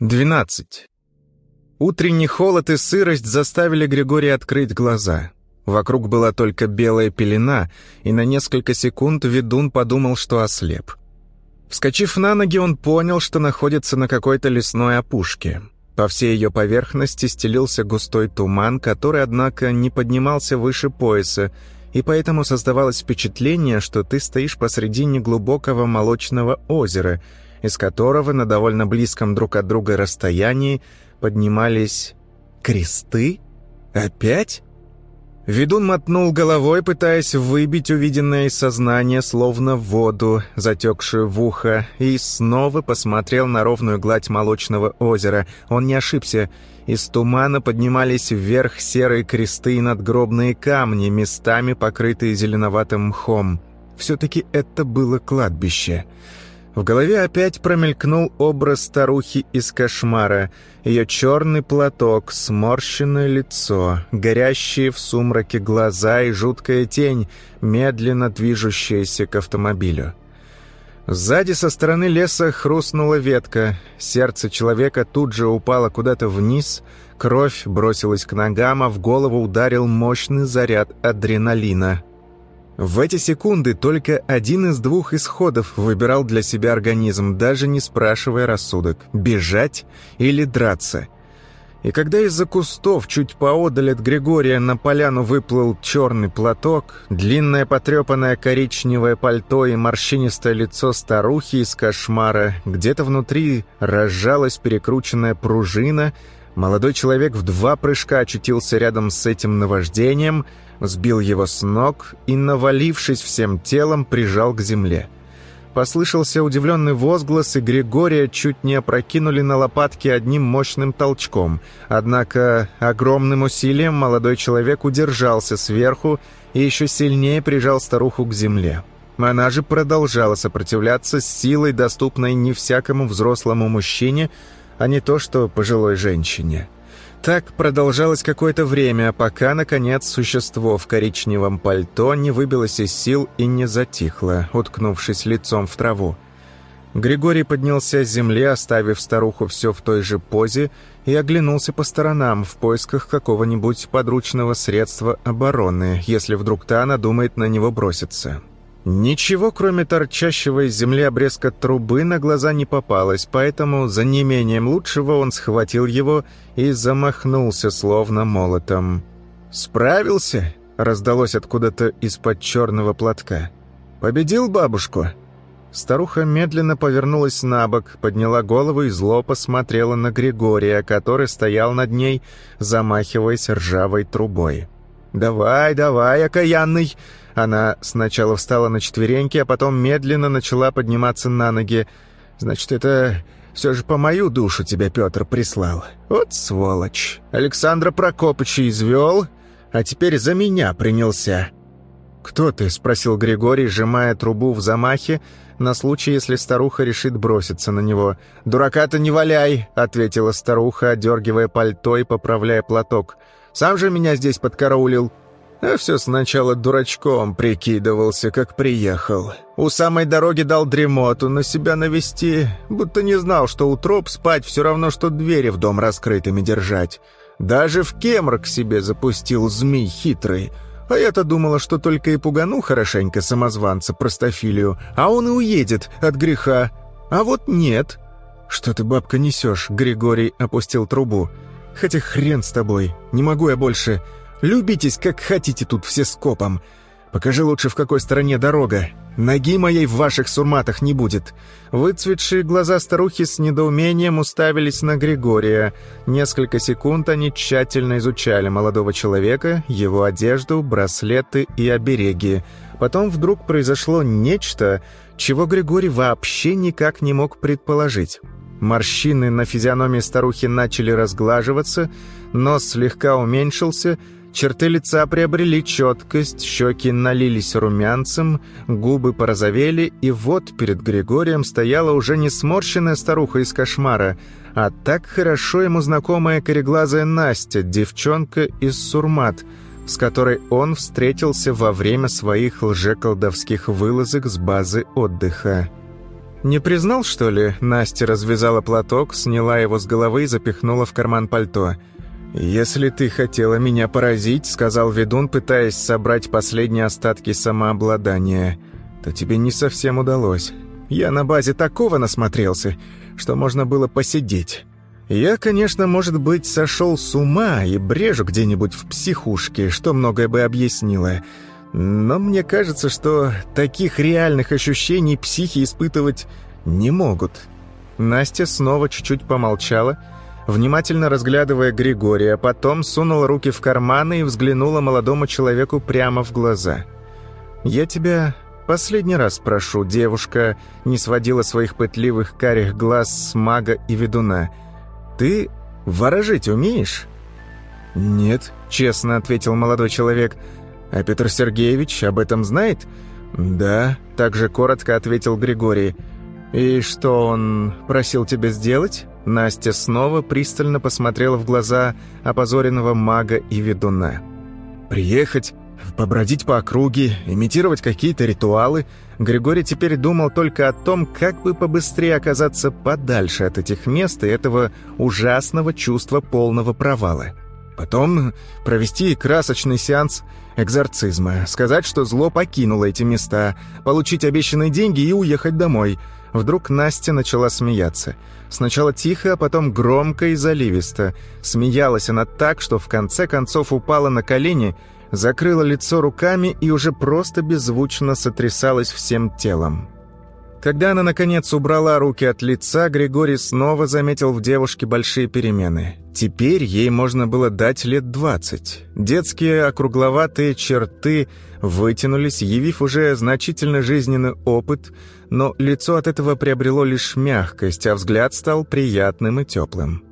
12. Утренний холод и сырость заставили Григория открыть глаза. Вокруг была только белая пелена, и на несколько секунд ведун подумал, что ослеп. Вскочив на ноги, он понял, что находится на какой-то лесной опушке. По всей ее поверхности стелился густой туман, который, однако, не поднимался выше пояса, и поэтому создавалось впечатление, что ты стоишь посреди неглубокого молочного озера — из которого на довольно близком друг от друга расстоянии поднимались кресты? Опять? Ведун мотнул головой, пытаясь выбить увиденное из сознания, словно воду, затекшую в ухо, и снова посмотрел на ровную гладь молочного озера. Он не ошибся. Из тумана поднимались вверх серые кресты и надгробные камни, местами покрытые зеленоватым мхом. Все-таки это было кладбище. В голове опять промелькнул образ старухи из кошмара. Ее черный платок, сморщенное лицо, горящие в сумраке глаза и жуткая тень, медленно движущаяся к автомобилю. Сзади со стороны леса хрустнула ветка. Сердце человека тут же упало куда-то вниз, кровь бросилась к ногам, а в голову ударил мощный заряд адреналина. В эти секунды только один из двух исходов выбирал для себя организм, даже не спрашивая рассудок – бежать или драться. И когда из-за кустов чуть поодаль от Григория на поляну выплыл черный платок, длинное потрепанное коричневое пальто и морщинистое лицо старухи из кошмара, где-то внутри разжалась перекрученная пружина, молодой человек в два прыжка очутился рядом с этим наваждением – сбил его с ног и, навалившись всем телом, прижал к земле. Послышался удивленный возглас, и Григория чуть не опрокинули на лопатки одним мощным толчком. Однако огромным усилием молодой человек удержался сверху и еще сильнее прижал старуху к земле. Она же продолжала сопротивляться силой, доступной не всякому взрослому мужчине, а не то что пожилой женщине. Так продолжалось какое-то время, пока, наконец, существо в коричневом пальто не выбилось из сил и не затихло, уткнувшись лицом в траву. Григорий поднялся с земли, оставив старуху все в той же позе, и оглянулся по сторонам в поисках какого-нибудь подручного средства обороны, если вдруг та надумает на него броситься. Ничего, кроме торчащего из земли обрезка трубы, на глаза не попалось, поэтому за неимением лучшего он схватил его и замахнулся, словно молотом. «Справился?» — раздалось откуда-то из-под черного платка. «Победил бабушку?» Старуха медленно повернулась на бок, подняла голову и зло посмотрела на Григория, который стоял над ней, замахиваясь ржавой трубой. «Давай, давай, окаянный!» Она сначала встала на четвереньки, а потом медленно начала подниматься на ноги. «Значит, это все же по мою душу тебя Петр прислал. Вот сволочь! Александра Прокопыча извел, а теперь за меня принялся». «Кто ты?» — спросил Григорий, сжимая трубу в замахе, на случай, если старуха решит броситься на него. «Дурака-то не валяй!» — ответила старуха, одергивая пальто и поправляя платок. «Сам же меня здесь подкараулил». А все сначала дурачком прикидывался, как приехал. У самой дороги дал дремоту на себя навести, будто не знал, что у троп спать все равно, что двери в дом раскрытыми держать. Даже в кемр к себе запустил змей хитрый. А я-то думала, что только и пугану хорошенько самозванца простофилию, а он и уедет от греха. А вот нет. «Что ты, бабка, несешь?» — Григорий опустил трубу. «Хотя хрен с тобой, не могу я больше...» Любитесь, как хотите тут все скопом. Покажи лучше, в какой стороне дорога. Ноги моей в ваших сурматах не будет». Выцветшие глаза старухи с недоумением уставились на Григория. Несколько секунд они тщательно изучали молодого человека, его одежду, браслеты и обереги. Потом вдруг произошло нечто, чего Григорий вообще никак не мог предположить. Морщины на физиономии старухи начали разглаживаться, нос слегка уменьшился — Черты лица приобрели четкость, щеки налились румянцем, губы порозовели, и вот перед Григорием стояла уже не сморщенная старуха из кошмара, а так хорошо ему знакомая кореглазая Настя, девчонка из Сурмат, с которой он встретился во время своих лжеколдовских вылазок с базы отдыха. «Не признал, что ли?» Настя развязала платок, сняла его с головы и запихнула в карман пальто. «Если ты хотела меня поразить», — сказал ведун, пытаясь собрать последние остатки самообладания, «то тебе не совсем удалось. Я на базе такого насмотрелся, что можно было посидеть. Я, конечно, может быть, сошел с ума и брежу где-нибудь в психушке, что многое бы объяснило». Но мне кажется, что таких реальных ощущений психи испытывать не могут. Настя снова чуть-чуть помолчала, внимательно разглядывая Григория, потом сунула руки в карманы и взглянула молодому человеку прямо в глаза. «Я тебя последний раз прошу, девушка не сводила своих пытливых карих глаз с мага и ведуна. Ты ворожить умеешь?» «Нет», — честно ответил молодой человек, — «А Петр Сергеевич об этом знает?» «Да», — также коротко ответил Григорий. «И что он просил тебя сделать?» Настя снова пристально посмотрела в глаза опозоренного мага и ведуна. «Приехать, побродить по округе, имитировать какие-то ритуалы». Григорий теперь думал только о том, как бы побыстрее оказаться подальше от этих мест и этого ужасного чувства полного провала. Потом провести красочный сеанс экзорцизма, сказать, что зло покинуло эти места, получить обещанные деньги и уехать домой. Вдруг Настя начала смеяться. Сначала тихо, а потом громко и заливисто. Смеялась она так, что в конце концов упала на колени, закрыла лицо руками и уже просто беззвучно сотрясалась всем телом. Когда она, наконец, убрала руки от лица, Григорий снова заметил в девушке большие перемены. Теперь ей можно было дать лет двадцать. Детские округловатые черты вытянулись, явив уже значительно жизненный опыт, но лицо от этого приобрело лишь мягкость, а взгляд стал приятным и теплым.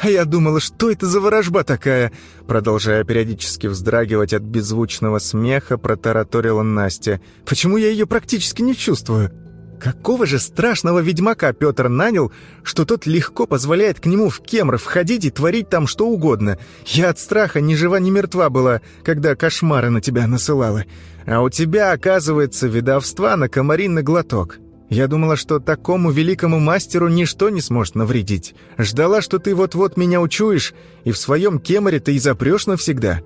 «А я думала, что это за ворожба такая?» Продолжая периодически вздрагивать от беззвучного смеха, протараторила Настя. «Почему я ее практически не чувствую?» Какого же страшного ведьмака Петр нанял, что тот легко позволяет к нему в кемр входить и творить там что угодно? Я от страха ни жива, ни мертва была, когда кошмары на тебя насылала. А у тебя, оказывается, видовства на комаринный глоток. Я думала, что такому великому мастеру ничто не сможет навредить. Ждала, что ты вот-вот меня учуешь, и в своем кемаре ты и запрешь навсегда».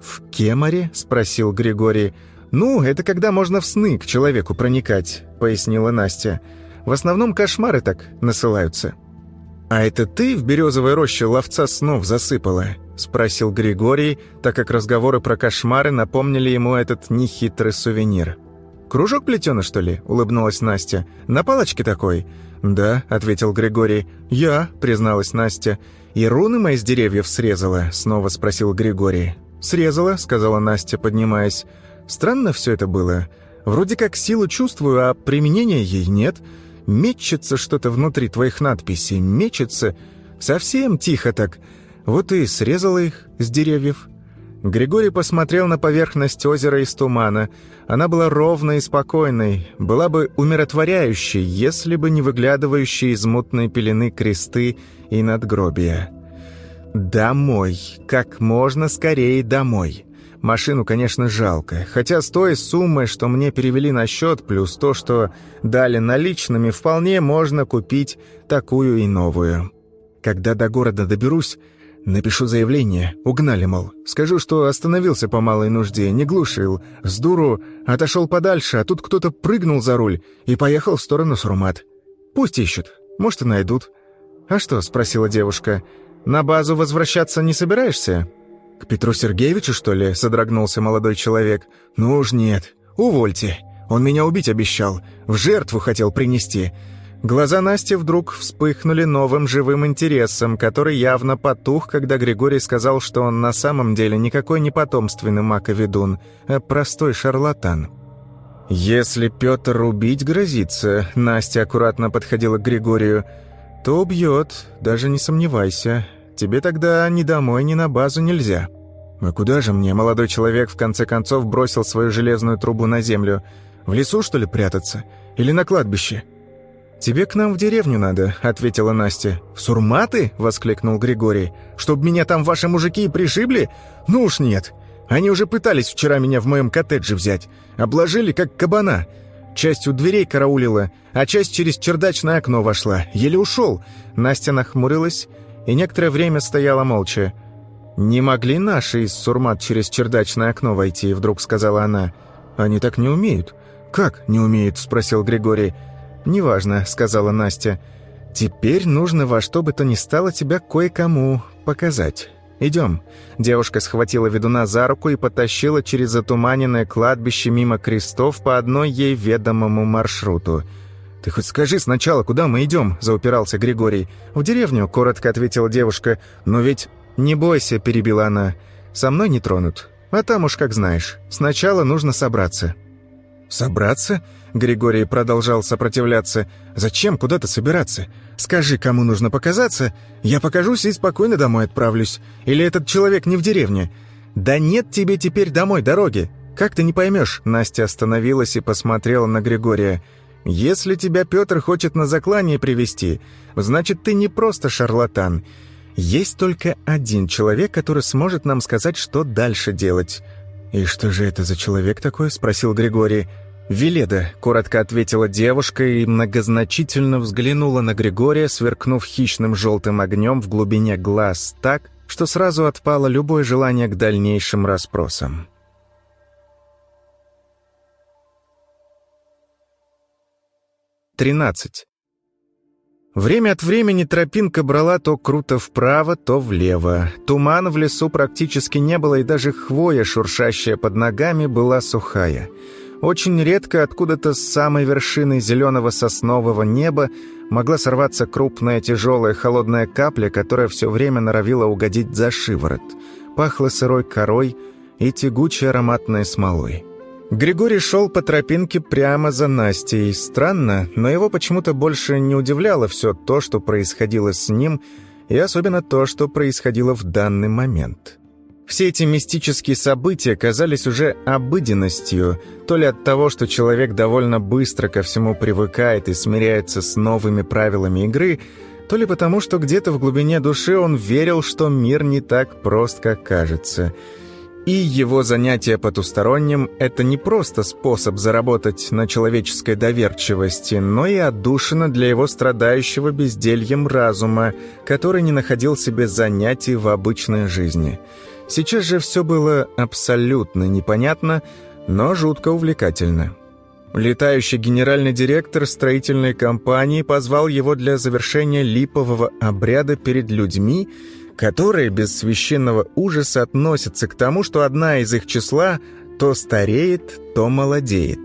«В кемаре?» — спросил Григорий. «Ну, это когда можно в сны к человеку проникать», — пояснила Настя. «В основном кошмары так насылаются». «А это ты в березовой роще ловца снов засыпала?» — спросил Григорий, так как разговоры про кошмары напомнили ему этот нехитрый сувенир. «Кружок плетеный, что ли?» — улыбнулась Настя. «На палочке такой?» «Да», — ответил Григорий. «Я», — призналась Настя. «И руны мои с деревьев срезала?» — снова спросил Григорий. «Срезала», — сказала Настя, поднимаясь. Странно все это было. Вроде как силу чувствую, а применения ей нет. Мечется что-то внутри твоих надписей, мечется. Совсем тихо так. Вот и срезала их с деревьев. Григорий посмотрел на поверхность озера из тумана. Она была ровной и спокойной, была бы умиротворяющей, если бы не выглядывающие из мутной пелены кресты и надгробия. «Домой! Как можно скорее домой!» Машину, конечно, жалко, хотя с той суммой, что мне перевели на счет, плюс то, что дали наличными, вполне можно купить такую и новую. Когда до города доберусь, напишу заявление, угнали, мол. Скажу, что остановился по малой нужде, не глушил, с дуру отошел подальше, а тут кто-то прыгнул за руль и поехал в сторону Сурмат. Пусть ищут, может и найдут. «А что?» — спросила девушка. «На базу возвращаться не собираешься?» «К Петру Сергеевичу, что ли?» — содрогнулся молодой человек. «Ну уж нет. Увольте. Он меня убить обещал. В жертву хотел принести». Глаза Насти вдруг вспыхнули новым живым интересом, который явно потух, когда Григорий сказал, что он на самом деле никакой не потомственный маковедун, а простой шарлатан. «Если Петр убить грозится», — Настя аккуратно подходила к Григорию, — «то убьет, даже не сомневайся. Тебе тогда ни домой, ни на базу нельзя». «А куда же мне?» Молодой человек в конце концов бросил свою железную трубу на землю. «В лесу, что ли, прятаться? Или на кладбище?» «Тебе к нам в деревню надо», — ответила Настя. «В Сурматы?» — воскликнул Григорий. «Чтоб меня там ваши мужики пришибли? Ну уж нет. Они уже пытались вчера меня в моем коттедже взять. Обложили, как кабана. Часть у дверей караулила, а часть через чердачное окно вошла. Еле ушел. Настя нахмурилась и некоторое время стояла молча. «Не могли наши из Сурмат через чердачное окно войти?» — вдруг сказала она. «Они так не умеют». «Как не умеют?» — спросил Григорий. «Неважно», — сказала Настя. «Теперь нужно во что бы то ни стало тебя кое-кому показать». «Идем». Девушка схватила ведуна за руку и потащила через затуманенное кладбище мимо крестов по одной ей ведомому маршруту. «Ты хоть скажи сначала, куда мы идем?» – заупирался Григорий. «В деревню», – коротко ответила девушка. «Но ведь...» «Не бойся», – перебила она. «Со мной не тронут. А там уж как знаешь. Сначала нужно собраться». «Собраться?» Григорий продолжал сопротивляться. «Зачем куда-то собираться? Скажи, кому нужно показаться, я покажусь и спокойно домой отправлюсь. Или этот человек не в деревне? Да нет тебе теперь домой дороги. Как ты не поймешь?» Настя остановилась и посмотрела на Григория. «Если тебя Петр хочет на заклание привести, значит, ты не просто шарлатан. Есть только один человек, который сможет нам сказать, что дальше делать». «И что же это за человек такой?» — спросил Григорий. «Веледа», — коротко ответила девушка и многозначительно взглянула на Григория, сверкнув хищным желтым огнем в глубине глаз так, что сразу отпало любое желание к дальнейшим расспросам. Тринадцать. Время от времени тропинка брала то круто вправо, то влево. Тумана в лесу практически не было, и даже хвоя, шуршащая под ногами, была сухая — очень редко откуда-то с самой вершины зеленого соснового неба могла сорваться крупная тяжелая холодная капля, которая все время норовила угодить за шиворот. Пахло сырой корой и тягучей ароматной смолой. Григорий шел по тропинке прямо за Настей. Странно, но его почему-то больше не удивляло все то, что происходило с ним, и особенно то, что происходило в данный момент. Все эти мистические события казались уже обыденностью, то ли от того, что человек довольно быстро ко всему привыкает и смиряется с новыми правилами игры, то ли потому, что где-то в глубине души он верил, что мир не так прост, как кажется. И его занятие потусторонним – это не просто способ заработать на человеческой доверчивости, но и отдушина для его страдающего бездельем разума, который не находил себе занятий в обычной жизни – Сейчас же все было абсолютно непонятно, но жутко увлекательно. Летающий генеральный директор строительной компании позвал его для завершения липового обряда перед людьми, которые без священного ужаса относятся к тому, что одна из их числа то стареет, то молодеет.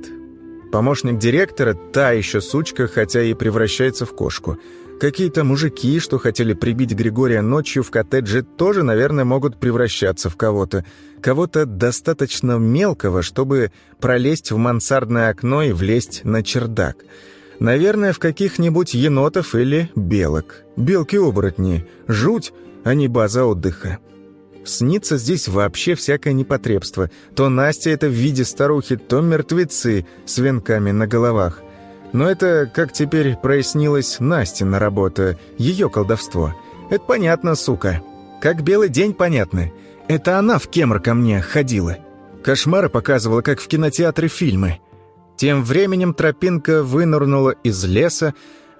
Помощник директора – та еще сучка, хотя и превращается в кошку – Какие-то мужики, что хотели прибить Григория ночью в коттедже, тоже, наверное, могут превращаться в кого-то. Кого-то достаточно мелкого, чтобы пролезть в мансардное окно и влезть на чердак. Наверное, в каких-нибудь енотов или белок. Белки-оборотни. Жуть, а не база отдыха. Снится здесь вообще всякое непотребство. То Настя это в виде старухи, то мертвецы с венками на головах. Но это, как теперь прояснилось, Настина работа, ее колдовство. Это понятно, сука. Как белый день понятно. Это она в Кемр ко мне ходила. Кошмары показывала, как в кинотеатре фильмы. Тем временем тропинка вынырнула из леса,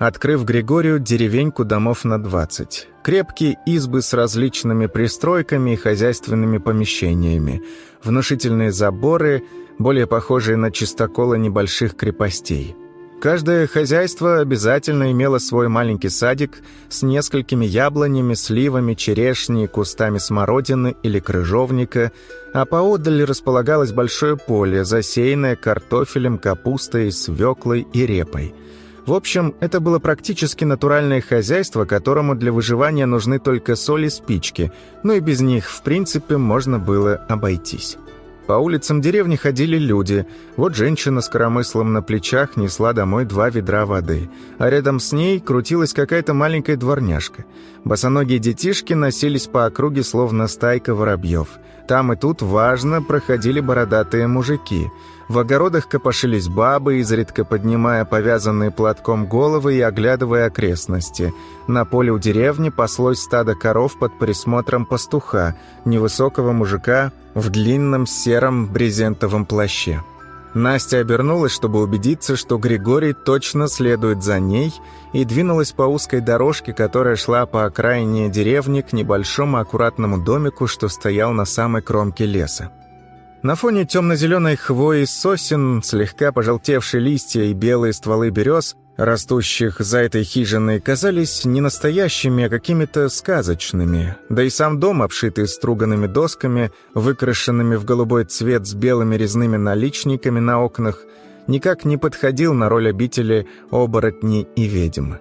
открыв Григорию деревеньку домов на двадцать. Крепкие избы с различными пристройками и хозяйственными помещениями, внушительные заборы, более похожие на чистоколы небольших крепостей. Каждое хозяйство обязательно имело свой маленький садик с несколькими яблонями, сливами, черешней, кустами смородины или крыжовника, а поодаль располагалось большое поле, засеянное картофелем, капустой, свеклой и репой. В общем, это было практически натуральное хозяйство, которому для выживания нужны только соль и спички, но и без них, в принципе, можно было обойтись. По улицам деревни ходили люди. Вот женщина с коромыслом на плечах несла домой два ведра воды, а рядом с ней крутилась какая-то маленькая дворняжка. Босоногие детишки носились по округе, словно стайка воробьев. Там и тут, важно, проходили бородатые мужики – в огородах копошились бабы, изредка поднимая повязанные платком головы и оглядывая окрестности. На поле у деревни паслось стадо коров под присмотром пастуха, невысокого мужика в длинном сером брезентовом плаще. Настя обернулась, чтобы убедиться, что Григорий точно следует за ней, и двинулась по узкой дорожке, которая шла по окраине деревни к небольшому аккуратному домику, что стоял на самой кромке леса. На фоне темно-зеленой хвои сосен, слегка пожелтевшие листья и белые стволы берез, растущих за этой хижиной, казались не настоящими, а какими-то сказочными. Да и сам дом, обшитый струганными досками, выкрашенными в голубой цвет с белыми резными наличниками на окнах, никак не подходил на роль обители оборотней и ведьм.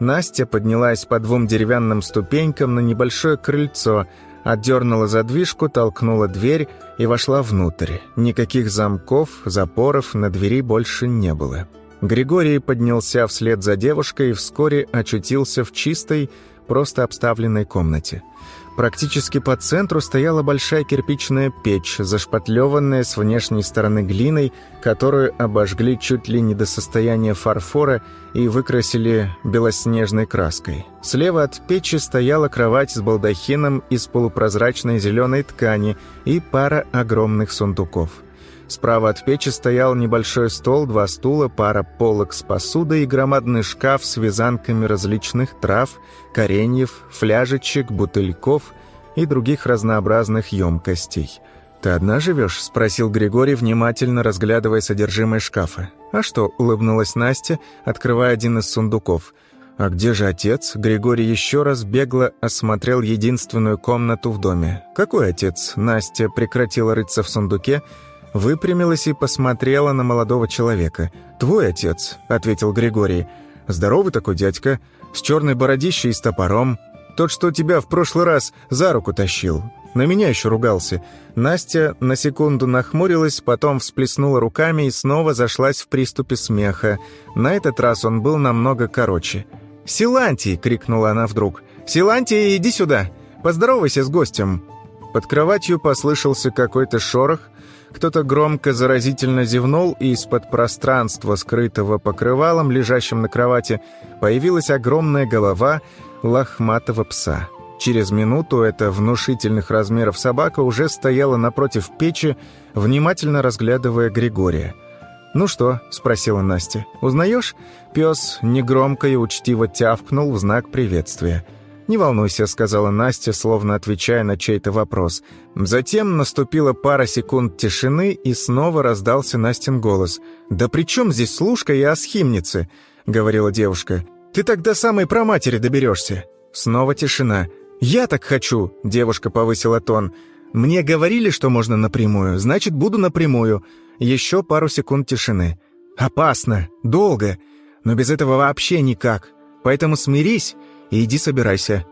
Настя поднялась по двум деревянным ступенькам на небольшое крыльцо, отдернула задвижку, толкнула дверь и вошла внутрь. Никаких замков, запоров на двери больше не было. Григорий поднялся вслед за девушкой и вскоре очутился в чистой, просто обставленной комнате. Практически по центру стояла большая кирпичная печь, зашпатлеванная с внешней стороны глиной, которую обожгли чуть ли не до состояния фарфора и выкрасили белоснежной краской. Слева от печи стояла кровать с балдахином из полупрозрачной зеленой ткани и пара огромных сундуков. Справа от печи стоял небольшой стол, два стула, пара полок с посудой и громадный шкаф с вязанками различных трав, кореньев, фляжечек, бутыльков и других разнообразных емкостей. «Ты одна живешь?» – спросил Григорий, внимательно разглядывая содержимое шкафа. «А что?» – улыбнулась Настя, открывая один из сундуков. «А где же отец?» Григорий еще раз бегло осмотрел единственную комнату в доме. «Какой отец?» Настя прекратила рыться в сундуке – выпрямилась и посмотрела на молодого человека. «Твой отец», — ответил Григорий. «Здоровый такой дядька, с черной бородищей и с топором. Тот, что тебя в прошлый раз за руку тащил. На меня еще ругался». Настя на секунду нахмурилась, потом всплеснула руками и снова зашлась в приступе смеха. На этот раз он был намного короче. «Силантий!» — крикнула она вдруг. «Силантий, иди сюда! Поздоровайся с гостем!» Под кроватью послышался какой-то шорох, кто-то громко заразительно зевнул, и из-под пространства, скрытого покрывалом, лежащим на кровати, появилась огромная голова лохматого пса. Через минуту эта внушительных размеров собака уже стояла напротив печи, внимательно разглядывая Григория. «Ну что?» — спросила Настя. «Узнаешь?» Пес негромко и учтиво тявкнул в знак приветствия. «Не волнуйся», — сказала Настя, словно отвечая на чей-то вопрос. Затем наступила пара секунд тишины, и снова раздался Настин голос. «Да при чем здесь служка и асхимницы?» — говорила девушка. «Ты тогда самой про матери доберешься». Снова тишина. «Я так хочу», — девушка повысила тон. «Мне говорили, что можно напрямую, значит, буду напрямую». Еще пару секунд тишины. «Опасно, долго, но без этого вообще никак. Поэтому смирись и иди собирайся».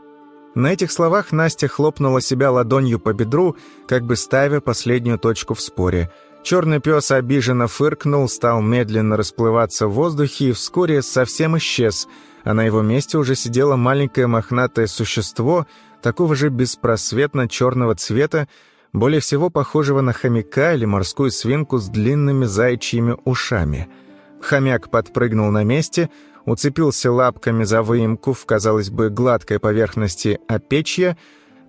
На этих словах Настя хлопнула себя ладонью по бедру, как бы ставя последнюю точку в споре. Черный пес обиженно фыркнул, стал медленно расплываться в воздухе и вскоре совсем исчез, а на его месте уже сидело маленькое мохнатое существо, такого же беспросветно черного цвета, более всего похожего на хомяка или морскую свинку с длинными заячьими ушами. Хомяк подпрыгнул на месте — уцепился лапками за выемку в, казалось бы, гладкой поверхности опечья,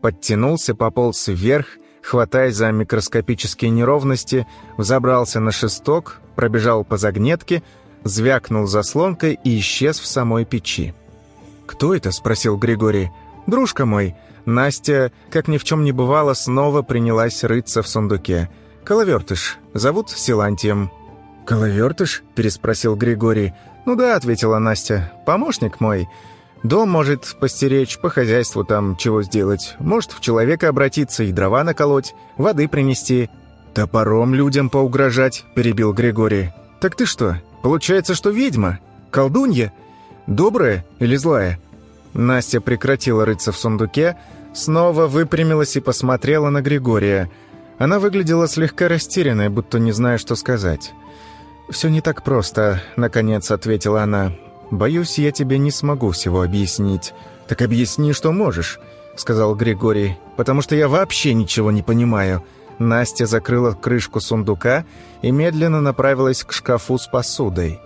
подтянулся, пополз вверх, хватаясь за микроскопические неровности, взобрался на шесток, пробежал по загнетке, звякнул заслонкой и исчез в самой печи. «Кто это?» — спросил Григорий. «Дружка мой». Настя, как ни в чем не бывало, снова принялась рыться в сундуке. «Коловертыш. Зовут Силантием». «Коловертыш?» — переспросил Григорий. «Ну да», — ответила Настя, — «помощник мой. Дом может постеречь, по хозяйству там чего сделать. Может в человека обратиться и дрова наколоть, воды принести». «Топором людям поугрожать», — перебил Григорий. «Так ты что, получается, что ведьма? Колдунья? Добрая или злая?» Настя прекратила рыться в сундуке, снова выпрямилась и посмотрела на Григория. Она выглядела слегка растерянной, будто не зная, что сказать. «Все не так просто», — наконец ответила она. «Боюсь, я тебе не смогу всего объяснить». «Так объясни, что можешь», — сказал Григорий, «потому что я вообще ничего не понимаю». Настя закрыла крышку сундука и медленно направилась к шкафу с посудой.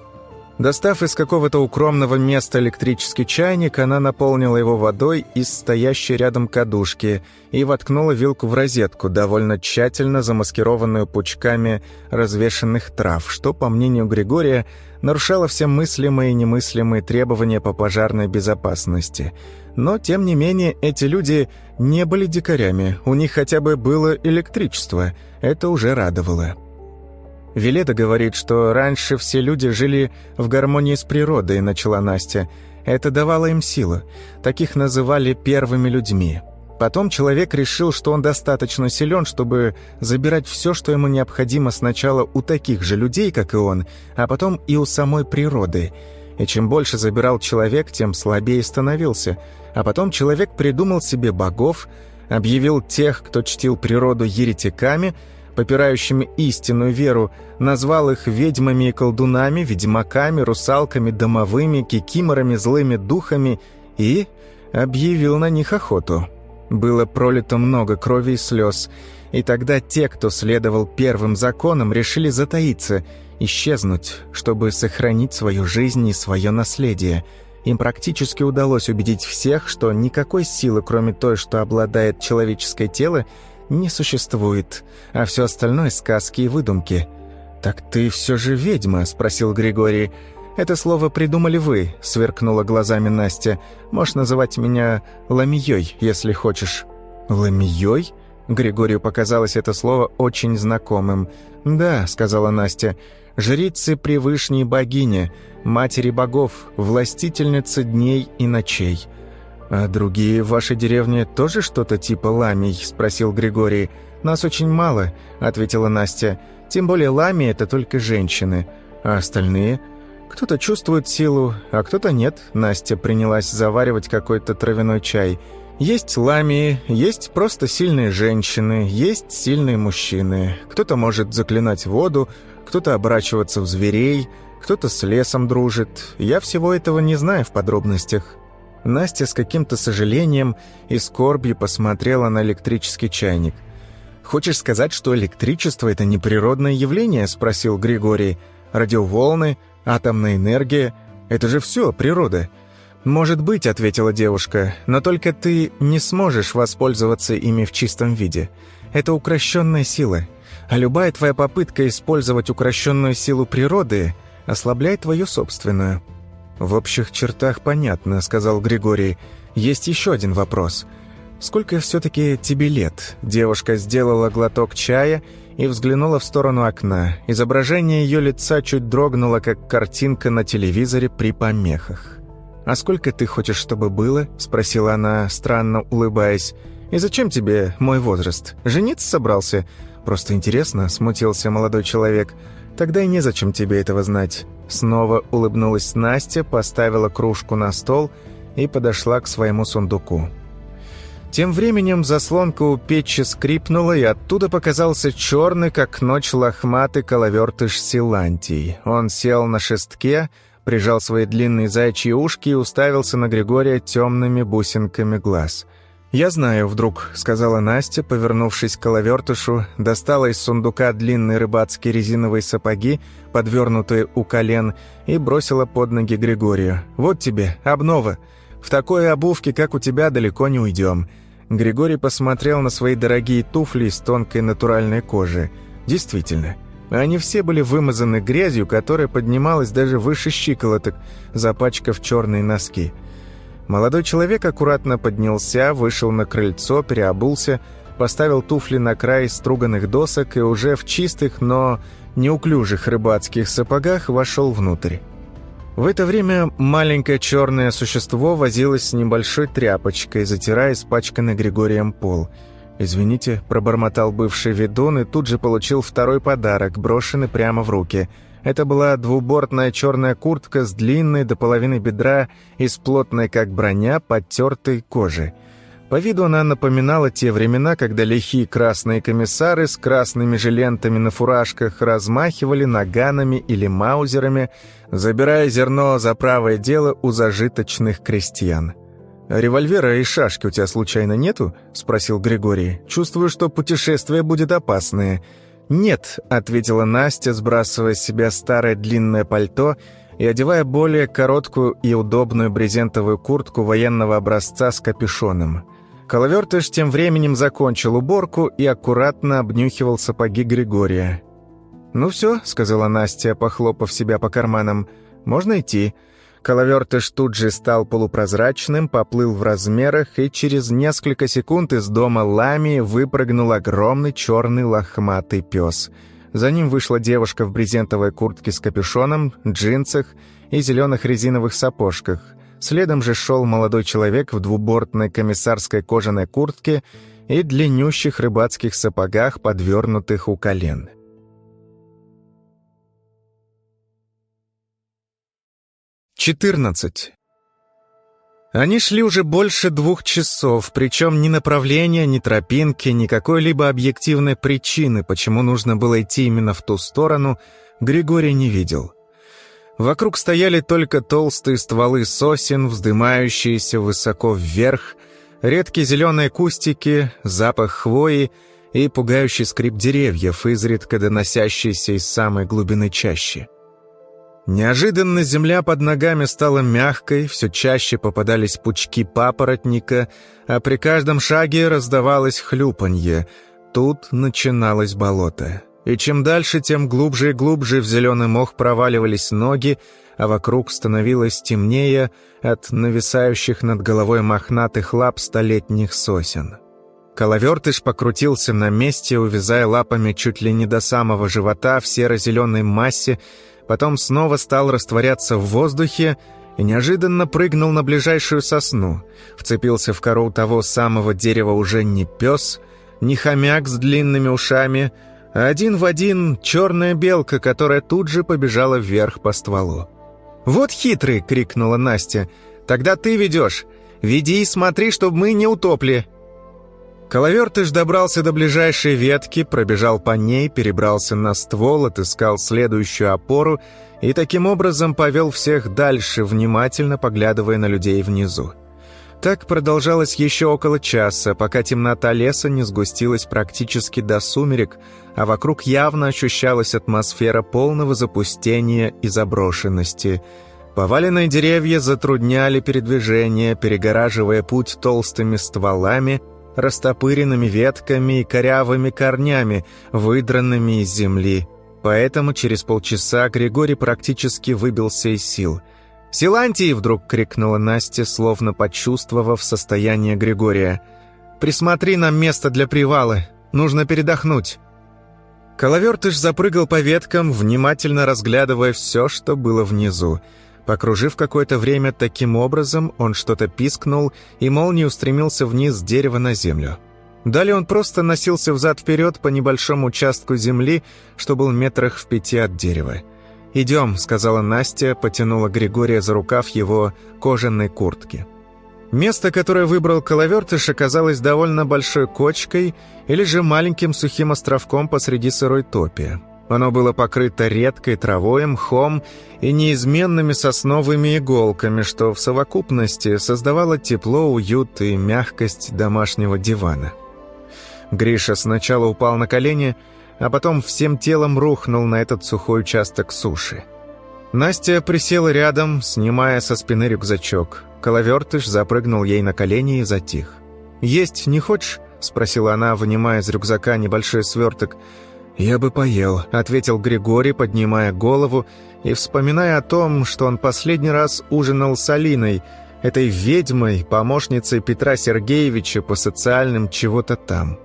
Достав из какого-то укромного места электрический чайник, она наполнила его водой из стоящей рядом кадушки и воткнула вилку в розетку, довольно тщательно замаскированную пучками развешанных трав, что, по мнению Григория, нарушало все мыслимые и немыслимые требования по пожарной безопасности. Но, тем не менее, эти люди не были дикарями, у них хотя бы было электричество, это уже радовало. Веледа говорит, что раньше все люди жили в гармонии с природой, начала Настя. Это давало им силу. Таких называли первыми людьми. Потом человек решил, что он достаточно силен, чтобы забирать все, что ему необходимо сначала у таких же людей, как и он, а потом и у самой природы. И чем больше забирал человек, тем слабее становился. А потом человек придумал себе богов, объявил тех, кто чтил природу еретиками – попирающими истинную веру, назвал их ведьмами и колдунами, ведьмаками, русалками, домовыми, кикиморами, злыми духами и объявил на них охоту. Было пролито много крови и слез, и тогда те, кто следовал первым законам, решили затаиться, исчезнуть, чтобы сохранить свою жизнь и свое наследие. Им практически удалось убедить всех, что никакой силы, кроме той, что обладает человеческое тело, не существует, а все остальное — сказки и выдумки. «Так ты все же ведьма?» — спросил Григорий. «Это слово придумали вы», — сверкнула глазами Настя. «Можешь называть меня Ламией, если хочешь». «Ламией?» Григорию показалось это слово очень знакомым. «Да», — сказала Настя, — «жрицы превышней богини, матери богов, властительницы дней и ночей». «А другие в вашей деревне тоже что-то типа ламий?» – спросил Григорий. «Нас очень мало», – ответила Настя. «Тем более лами – это только женщины. А остальные?» «Кто-то чувствует силу, а кто-то нет», – Настя принялась заваривать какой-то травяной чай. «Есть ламии, есть просто сильные женщины, есть сильные мужчины. Кто-то может заклинать воду, кто-то оборачиваться в зверей, кто-то с лесом дружит. Я всего этого не знаю в подробностях». Настя с каким-то сожалением и скорбью посмотрела на электрический чайник. «Хочешь сказать, что электричество — это не природное явление?» — спросил Григорий. «Радиоволны, атомная энергия — это же все природа». «Может быть», — ответила девушка, — «но только ты не сможешь воспользоваться ими в чистом виде. Это укращенная сила, а любая твоя попытка использовать укращенную силу природы ослабляет твою собственную». «В общих чертах понятно», — сказал Григорий. «Есть еще один вопрос. Сколько все-таки тебе лет?» Девушка сделала глоток чая и взглянула в сторону окна. Изображение ее лица чуть дрогнуло, как картинка на телевизоре при помехах. «А сколько ты хочешь, чтобы было?» — спросила она, странно улыбаясь. «И зачем тебе мой возраст? Жениться собрался?» «Просто интересно», — смутился молодой человек. «Тогда и незачем тебе этого знать». Снова улыбнулась Настя, поставила кружку на стол и подошла к своему сундуку. Тем временем заслонка у печи скрипнула, и оттуда показался черный, как ночь, лохматый коловертыш Силантий. Он сел на шестке, прижал свои длинные зайчьи ушки и уставился на Григория темными бусинками глаз — «Я знаю, вдруг», — сказала Настя, повернувшись к коловертышу, достала из сундука длинные рыбацкие резиновые сапоги, подвернутые у колен, и бросила под ноги Григорию. «Вот тебе, обнова. В такой обувке, как у тебя, далеко не уйдем». Григорий посмотрел на свои дорогие туфли из тонкой натуральной кожи. Действительно, они все были вымазаны грязью, которая поднималась даже выше щиколоток, запачкав черные носки. Молодой человек аккуратно поднялся, вышел на крыльцо, переобулся, поставил туфли на край струганных досок и уже в чистых, но неуклюжих рыбацких сапогах вошел внутрь. В это время маленькое черное существо возилось с небольшой тряпочкой, затирая испачканный Григорием пол. «Извините», — пробормотал бывший ведун и тут же получил второй подарок, брошенный прямо в руки — это была двубортная черная куртка с длинной до половины бедра из плотной, как броня, подтертой кожи. По виду она напоминала те времена, когда лихие красные комиссары с красными же лентами на фуражках размахивали наганами или маузерами, забирая зерно за правое дело у зажиточных крестьян. «Револьвера и шашки у тебя случайно нету?» — спросил Григорий. «Чувствую, что путешествие будет опасное». «Нет», — ответила Настя, сбрасывая с себя старое длинное пальто и одевая более короткую и удобную брезентовую куртку военного образца с капюшоном. Коловертыш тем временем закончил уборку и аккуратно обнюхивал сапоги Григория. «Ну все», — сказала Настя, похлопав себя по карманам, — «можно идти». Коловертыш тут же стал полупрозрачным, поплыл в размерах, и через несколько секунд из дома Лами выпрыгнул огромный черный лохматый пес. За ним вышла девушка в брезентовой куртке с капюшоном, джинсах и зеленых резиновых сапожках. Следом же шел молодой человек в двубортной комиссарской кожаной куртке и длиннющих рыбацких сапогах, подвернутых у колен. 14. Они шли уже больше двух часов, причем ни направления, ни тропинки, ни какой-либо объективной причины, почему нужно было идти именно в ту сторону, Григорий не видел. Вокруг стояли только толстые стволы сосен, вздымающиеся высоко вверх, редкие зеленые кустики, запах хвои и пугающий скрип деревьев, изредка доносящийся из самой глубины чащи. Неожиданно земля под ногами стала мягкой, все чаще попадались пучки папоротника, а при каждом шаге раздавалось хлюпанье. Тут начиналось болото. И чем дальше, тем глубже и глубже в зеленый мох проваливались ноги, а вокруг становилось темнее от нависающих над головой мохнатых лап столетних сосен. Коловертыш покрутился на месте, увязая лапами чуть ли не до самого живота в серо-зеленой массе, потом снова стал растворяться в воздухе и неожиданно прыгнул на ближайшую сосну. Вцепился в кору того самого дерева уже не пес, не хомяк с длинными ушами, а один в один черная белка, которая тут же побежала вверх по стволу. «Вот хитрый!» — крикнула Настя. «Тогда ты ведешь. Веди и смотри, чтобы мы не утопли!» Коловертыш добрался до ближайшей ветки, пробежал по ней, перебрался на ствол, отыскал следующую опору и таким образом повел всех дальше, внимательно поглядывая на людей внизу. Так продолжалось еще около часа, пока темнота леса не сгустилась практически до сумерек, а вокруг явно ощущалась атмосфера полного запустения и заброшенности. Поваленные деревья затрудняли передвижение, перегораживая путь толстыми стволами – растопыренными ветками и корявыми корнями, выдранными из земли. Поэтому через полчаса Григорий практически выбился из сил. «Силантий!» — вдруг крикнула Настя, словно почувствовав состояние Григория. «Присмотри нам место для привала. Нужно передохнуть». Коловертыш запрыгал по веткам, внимательно разглядывая все, что было внизу. Покружив какое-то время таким образом, он что-то пискнул и молнией устремился вниз с дерева на землю. Далее он просто носился взад-вперед по небольшому участку земли, что был метрах в пяти от дерева. «Идем», — сказала Настя, потянула Григория за рукав его кожаной куртки. Место, которое выбрал Коловертыш, оказалось довольно большой кочкой или же маленьким сухим островком посреди сырой топи. Оно было покрыто редкой травой, мхом и неизменными сосновыми иголками, что в совокупности создавало тепло, уют и мягкость домашнего дивана. Гриша сначала упал на колени, а потом всем телом рухнул на этот сухой участок суши. Настя присела рядом, снимая со спины рюкзачок. Коловертыш запрыгнул ей на колени и затих. «Есть не хочешь?» — спросила она, вынимая из рюкзака небольшой сверток — «Я бы поел», — ответил Григорий, поднимая голову и вспоминая о том, что он последний раз ужинал с Алиной, этой ведьмой, помощницей Петра Сергеевича по социальным чего-то там.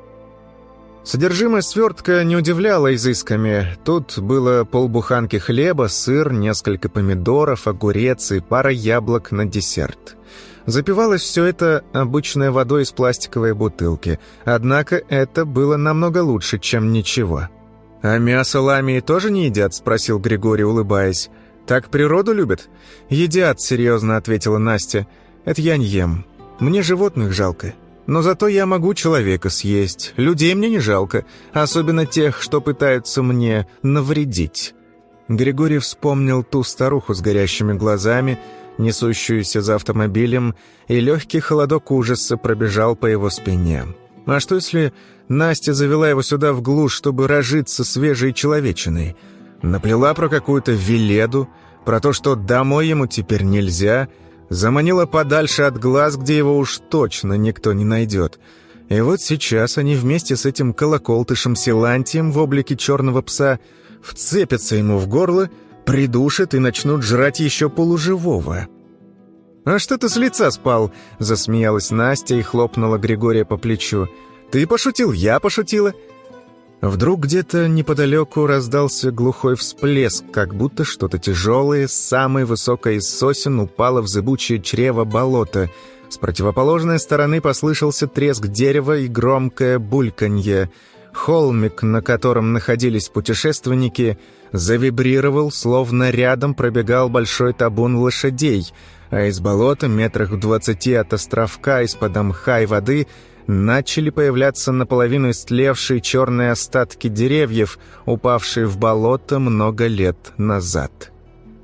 Содержимое свертка не удивляло изысками. Тут было полбуханки хлеба, сыр, несколько помидоров, огурец и пара яблок на десерт. Запивалось все это обычной водой из пластиковой бутылки, однако это было намного лучше, чем ничего. «А мясо ламии тоже не едят?» — спросил Григорий, улыбаясь. «Так природу любят?» «Едят», — серьезно ответила Настя. «Это я не ем. Мне животных жалко. Но зато я могу человека съесть. Людей мне не жалко, особенно тех, что пытаются мне навредить». Григорий вспомнил ту старуху с горящими глазами, несущуюся за автомобилем, и легкий холодок ужаса пробежал по его спине. А что если Настя завела его сюда в глушь, чтобы разжиться свежей человечиной? Наплела про какую-то веледу, про то, что домой ему теперь нельзя, заманила подальше от глаз, где его уж точно никто не найдет. И вот сейчас они вместе с этим колоколтышем Силантием в облике черного пса вцепятся ему в горло, придушат и начнут жрать еще полуживого. «А что ты с лица спал?» — засмеялась Настя и хлопнула Григория по плечу. «Ты пошутил, я пошутила». Вдруг где-то неподалеку раздался глухой всплеск, как будто что-то тяжелое с самой высокой из сосен упало в зыбучее чрево болота. С противоположной стороны послышался треск дерева и громкое бульканье. Холмик, на котором находились путешественники, завибрировал, словно рядом пробегал большой табун лошадей, а из болота, метрах в двадцати от островка из-под мха и воды – начали появляться наполовину истлевшие черные остатки деревьев, упавшие в болото много лет назад.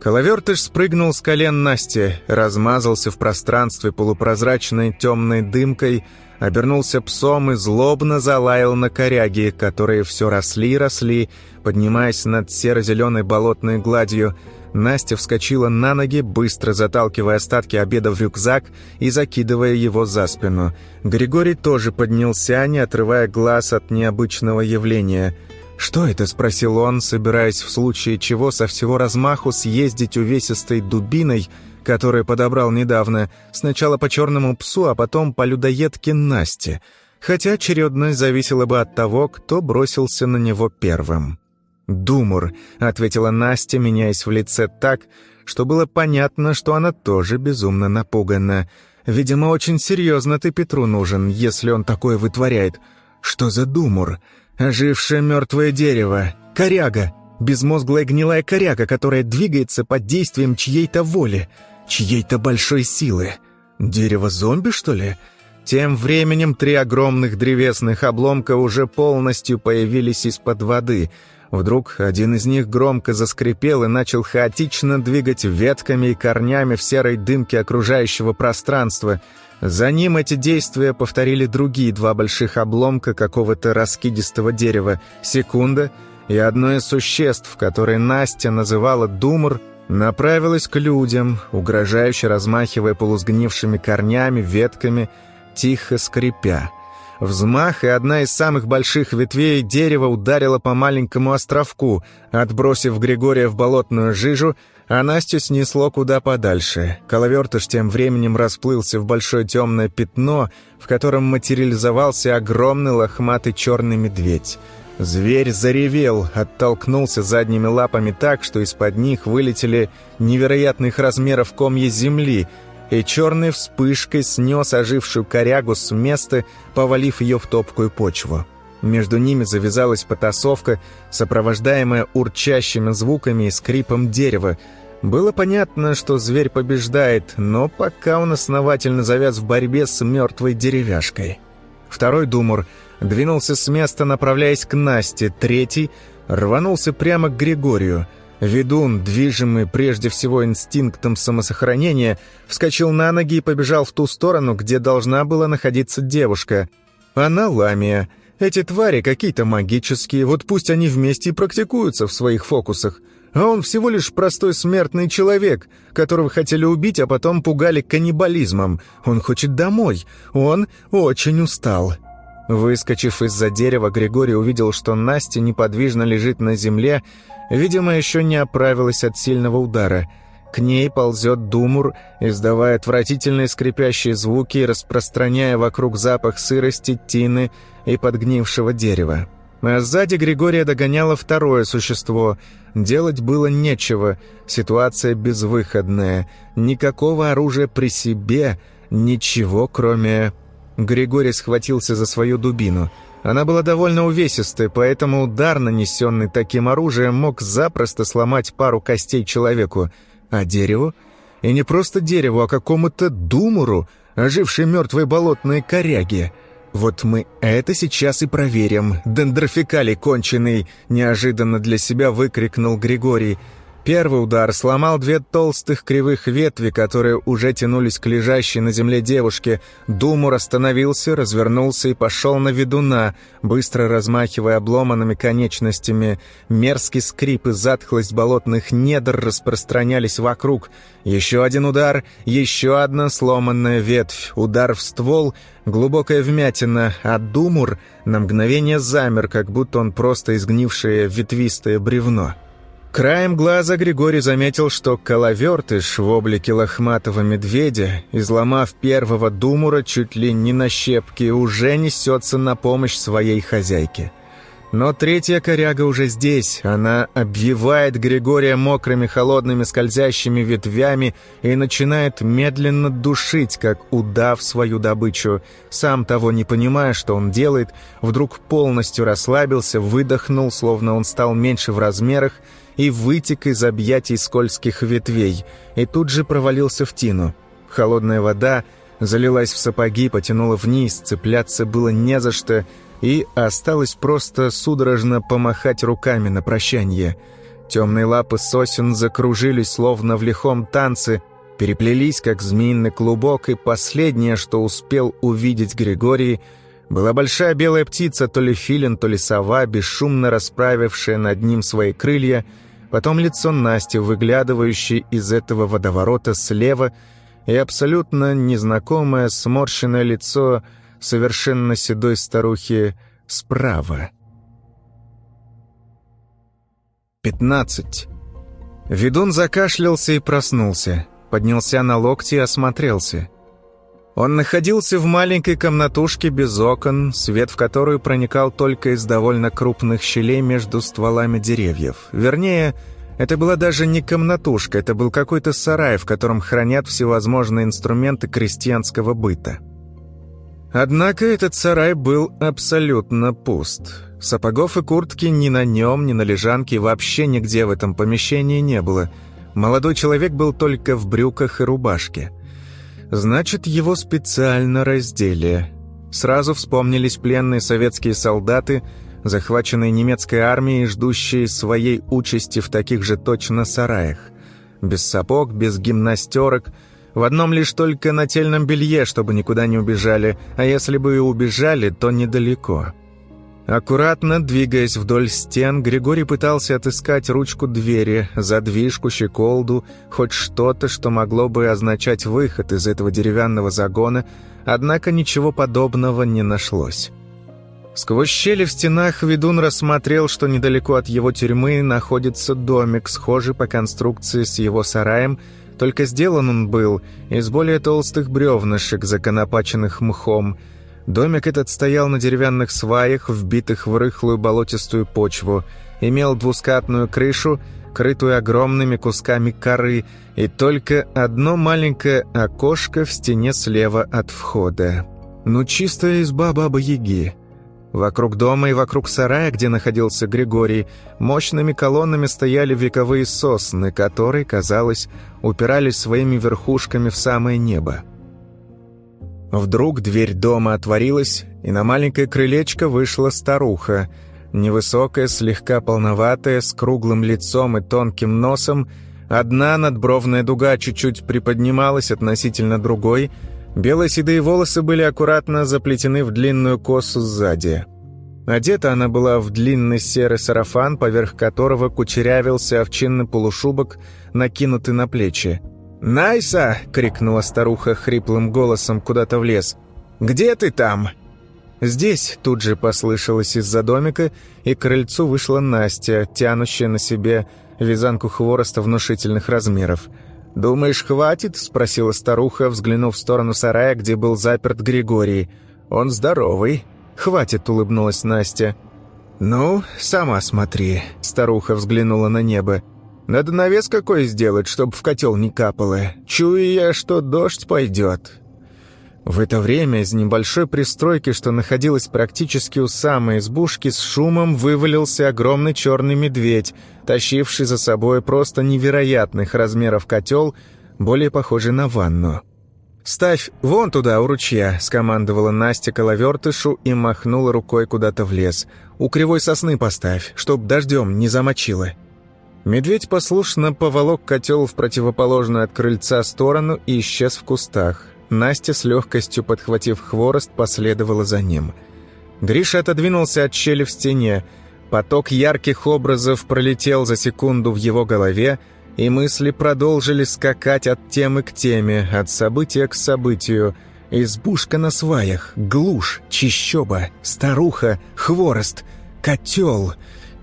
Коловертыш спрыгнул с колен Насти, размазался в пространстве полупрозрачной темной дымкой, обернулся псом и злобно залаял на коряги, которые все росли и росли, поднимаясь над серо-зеленой болотной гладью, Настя вскочила на ноги, быстро заталкивая остатки обеда в рюкзак и закидывая его за спину. Григорий тоже поднялся, не отрывая глаз от необычного явления. «Что это?» – спросил он, собираясь в случае чего со всего размаху съездить увесистой дубиной, которую подобрал недавно, сначала по черному псу, а потом по людоедке Насте, хотя очередность зависела бы от того, кто бросился на него первым. «Думур», — ответила Настя, меняясь в лице так, что было понятно, что она тоже безумно напугана. «Видимо, очень серьезно ты Петру нужен, если он такое вытворяет. Что за Думур? Ожившее мертвое дерево, коряга, безмозглая гнилая коряга, которая двигается под действием чьей-то воли, чьей-то большой силы. Дерево-зомби, что ли?» Тем временем три огромных древесных обломка уже полностью появились из-под воды — Вдруг один из них громко заскрипел и начал хаотично двигать ветками и корнями в серой дымке окружающего пространства. За ним эти действия повторили другие два больших обломка какого-то раскидистого дерева. Секунда, и одно из существ, которое Настя называла «думр», направилось к людям, угрожающе размахивая полусгнившими корнями, ветками, тихо скрипя. Взмах, и одна из самых больших ветвей дерева ударила по маленькому островку, отбросив Григория в болотную жижу, а Настю снесло куда подальше. Коловертыш тем временем расплылся в большое темное пятно, в котором материализовался огромный лохматый черный медведь. Зверь заревел, оттолкнулся задними лапами так, что из-под них вылетели невероятных размеров комья земли — и черной вспышкой снес ожившую корягу с места, повалив ее в топкую почву. Между ними завязалась потасовка, сопровождаемая урчащими звуками и скрипом дерева. Было понятно, что зверь побеждает, но пока он основательно завяз в борьбе с мертвой деревяшкой. Второй думур двинулся с места, направляясь к Насте, третий рванулся прямо к Григорию — Ведун, движимый прежде всего инстинктом самосохранения, вскочил на ноги и побежал в ту сторону, где должна была находиться девушка. Она ламия. Эти твари какие-то магические, вот пусть они вместе и практикуются в своих фокусах. А он всего лишь простой смертный человек, которого хотели убить, а потом пугали каннибализмом. Он хочет домой. Он очень устал. Выскочив из-за дерева, Григорий увидел, что Настя неподвижно лежит на земле, видимо, еще не оправилась от сильного удара. К ней ползет думур, издавая отвратительные скрипящие звуки распространяя вокруг запах сырости, тины и подгнившего дерева. А сзади Григория догоняло второе существо. Делать было нечего, ситуация безвыходная. Никакого оружия при себе, ничего, кроме Григорий схватился за свою дубину. Она была довольно увесистой, поэтому удар, нанесенный таким оружием, мог запросто сломать пару костей человеку. А дереву? И не просто дереву, а какому-то думуру, ожившей мертвой болотной коряге. Вот мы это сейчас и проверим. Дендрофикали конченый, неожиданно для себя выкрикнул Григорий. Первый удар сломал две толстых кривых ветви, которые уже тянулись к лежащей на земле девушке. Думур остановился, развернулся и пошел на ведуна, быстро размахивая обломанными конечностями. Мерзкий скрип и затхлость болотных недр распространялись вокруг. Еще один удар, еще одна сломанная ветвь, удар в ствол, глубокая вмятина, а Думур на мгновение замер, как будто он просто изгнившее ветвистое бревно. Краем глаза Григорий заметил, что коловертыш в облике лохматого медведя, изломав первого думура чуть ли не на щепки, уже несется на помощь своей хозяйке. Но третья коряга уже здесь. Она обвивает Григория мокрыми холодными скользящими ветвями и начинает медленно душить, как удав свою добычу. Сам того не понимая, что он делает, вдруг полностью расслабился, выдохнул, словно он стал меньше в размерах, и вытек из объятий скользких ветвей, и тут же провалился в тину. Холодная вода залилась в сапоги, потянула вниз, цепляться было не за что, и осталось просто судорожно помахать руками на прощание. Темные лапы сосен закружились, словно в лихом танце, переплелись, как змеиный клубок, и последнее, что успел увидеть Григорий, была большая белая птица, то ли филин, то ли сова, бесшумно расправившая над ним свои крылья — потом лицо Насти, выглядывающее из этого водоворота слева, и абсолютно незнакомое сморщенное лицо совершенно седой старухи справа. Пятнадцать. Ведун закашлялся и проснулся, поднялся на локти и осмотрелся. Он находился в маленькой комнатушке без окон, свет в которую проникал только из довольно крупных щелей между стволами деревьев. Вернее, это была даже не комнатушка, это был какой-то сарай, в котором хранят всевозможные инструменты крестьянского быта. Однако этот сарай был абсолютно пуст. Сапогов и куртки ни на нем, ни на лежанке вообще нигде в этом помещении не было. Молодой человек был только в брюках и рубашке. Значит, его специально раздели. Сразу вспомнились пленные советские солдаты, захваченные немецкой армией, ждущие своей участи в таких же точно сараях. Без сапог, без гимнастерок, в одном лишь только нательном белье, чтобы никуда не убежали, а если бы и убежали, то недалеко. Аккуратно двигаясь вдоль стен, Григорий пытался отыскать ручку двери, задвижку, щеколду, хоть что-то, что могло бы означать выход из этого деревянного загона, однако ничего подобного не нашлось. Сквозь щели в стенах ведун рассмотрел, что недалеко от его тюрьмы находится домик, схожий по конструкции с его сараем, только сделан он был из более толстых бревнышек, законопаченных мхом, Домик этот стоял на деревянных сваях, вбитых в рыхлую болотистую почву, имел двускатную крышу, крытую огромными кусками коры, и только одно маленькое окошко в стене слева от входа. Ну, чистая изба Бабы-Яги. Вокруг дома и вокруг сарая, где находился Григорий, мощными колоннами стояли вековые сосны, которые, казалось, упирались своими верхушками в самое небо. Вдруг дверь дома отворилась, и на маленькое крылечко вышла старуха. Невысокая, слегка полноватая, с круглым лицом и тонким носом. Одна надбровная дуга чуть-чуть приподнималась относительно другой. Белые седые волосы были аккуратно заплетены в длинную косу сзади. Одета она была в длинный серый сарафан, поверх которого кучерявился овчинный полушубок, накинутый на плечи. «Найса!» — крикнула старуха хриплым голосом куда-то в лес. «Где ты там?» Здесь тут же послышалось из-за домика, и к крыльцу вышла Настя, тянущая на себе вязанку хвороста внушительных размеров. «Думаешь, хватит?» — спросила старуха, взглянув в сторону сарая, где был заперт Григорий. «Он здоровый». «Хватит», — улыбнулась Настя. «Ну, сама смотри», — старуха взглянула на небо. Надо навес какой сделать, чтобы в котел не капало. Чую я, что дождь пойдет». В это время из небольшой пристройки, что находилась практически у самой избушки, с шумом вывалился огромный черный медведь, тащивший за собой просто невероятных размеров котел, более похожий на ванну. «Ставь вон туда, у ручья», — скомандовала Настя коловертышу и махнула рукой куда-то в лес. «У кривой сосны поставь, чтоб дождем не замочило». Медведь послушно поволок котел в противоположную от крыльца сторону и исчез в кустах. Настя, с легкостью подхватив хворост, последовала за ним. Гриша отодвинулся от щели в стене. Поток ярких образов пролетел за секунду в его голове, и мысли продолжили скакать от темы к теме, от события к событию. Избушка на сваях, глушь, чищоба, старуха, хворост, котел.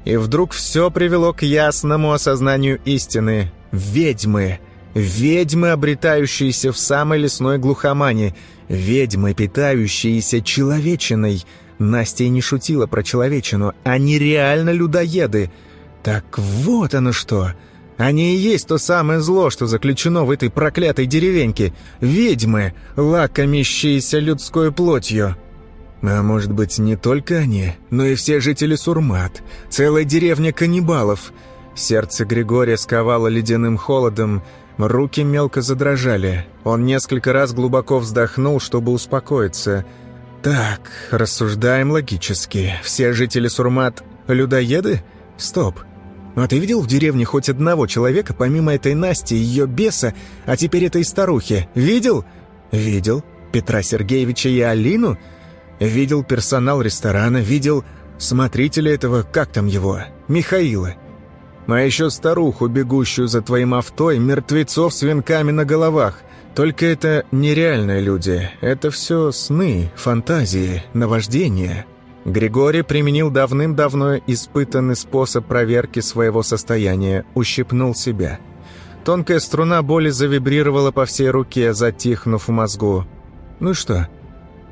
И вдруг все привело к ясному осознанию истины. Ведьмы. Ведьмы, обретающиеся в самой лесной глухомане. Ведьмы, питающиеся человечиной — Настя не шутила про человечину. Они реально людоеды. Так вот оно что. Они и есть то самое зло, что заключено в этой проклятой деревеньке. Ведьмы, лакомящиеся людской плотью. А может быть, не только они, но и все жители Сурмат. Целая деревня каннибалов. Сердце Григория сковало ледяным холодом, руки мелко задрожали. Он несколько раз глубоко вздохнул, чтобы успокоиться – так, рассуждаем логически. Все жители Сурмат — людоеды? Стоп. А ты видел в деревне хоть одного человека, помимо этой Насти, ее беса, а теперь этой старухи? Видел? Видел. Петра Сергеевича и Алину? Видел персонал ресторана, видел смотрителя этого, как там его, Михаила. А еще старуху, бегущую за твоим авто, и мертвецов с венками на головах. Только это нереальные люди. Это все сны, фантазии, наваждения. Григорий применил давным-давно испытанный способ проверки своего состояния, ущипнул себя. Тонкая струна боли завибрировала по всей руке, затихнув в мозгу. «Ну что,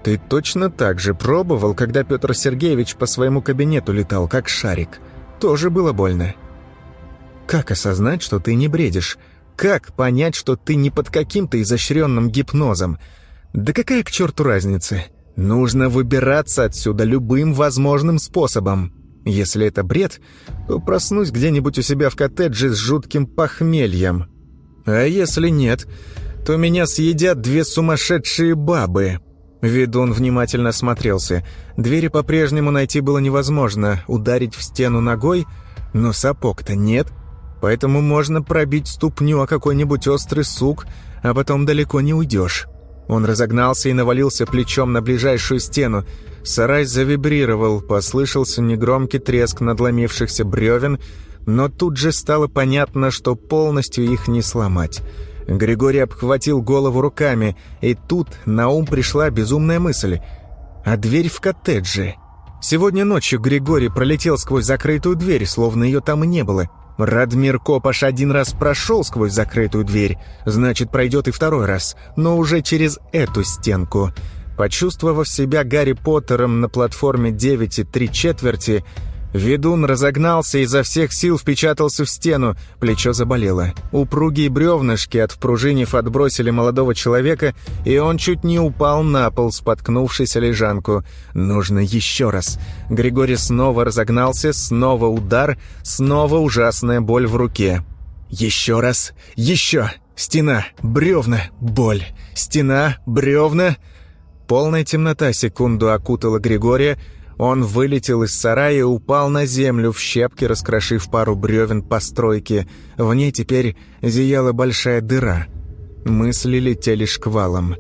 ты точно так же пробовал, когда Петр Сергеевич по своему кабинету летал, как шарик? Тоже было больно?» «Как осознать, что ты не бредишь?» Как понять, что ты не под каким-то изощренным гипнозом? Да какая к черту разница? Нужно выбираться отсюда любым возможным способом. Если это бред, то проснусь где-нибудь у себя в коттедже с жутким похмельем. А если нет, то меня съедят две сумасшедшие бабы». Ведун внимательно смотрелся. Двери по-прежнему найти было невозможно. Ударить в стену ногой? Но сапог-то нет поэтому можно пробить ступню о какой-нибудь острый сук, а потом далеко не уйдешь. Он разогнался и навалился плечом на ближайшую стену. Сарай завибрировал, послышался негромкий треск надломившихся бревен, но тут же стало понятно, что полностью их не сломать. Григорий обхватил голову руками, и тут на ум пришла безумная мысль. «А дверь в коттедже?» Сегодня ночью Григорий пролетел сквозь закрытую дверь, словно ее там и не было. Радмир Копаш один раз прошел сквозь закрытую дверь, значит, пройдет и второй раз, но уже через эту стенку. Почувствовав себя Гарри Поттером на платформе 9 и 3 четверти, Ведун разогнался и изо всех сил впечатался в стену, плечо заболело. Упругие бревнышки, отпружинив, отбросили молодого человека, и он чуть не упал на пол, споткнувшись о лежанку. Нужно еще раз. Григорий снова разогнался, снова удар, снова ужасная боль в руке. Еще раз, еще. Стена, бревна, боль. Стена, бревна. Полная темнота секунду окутала Григория, он вылетел из сарая и упал на землю в щепки, раскрошив пару бревен постройки. В ней теперь зияла большая дыра. Мысли летели шквалом.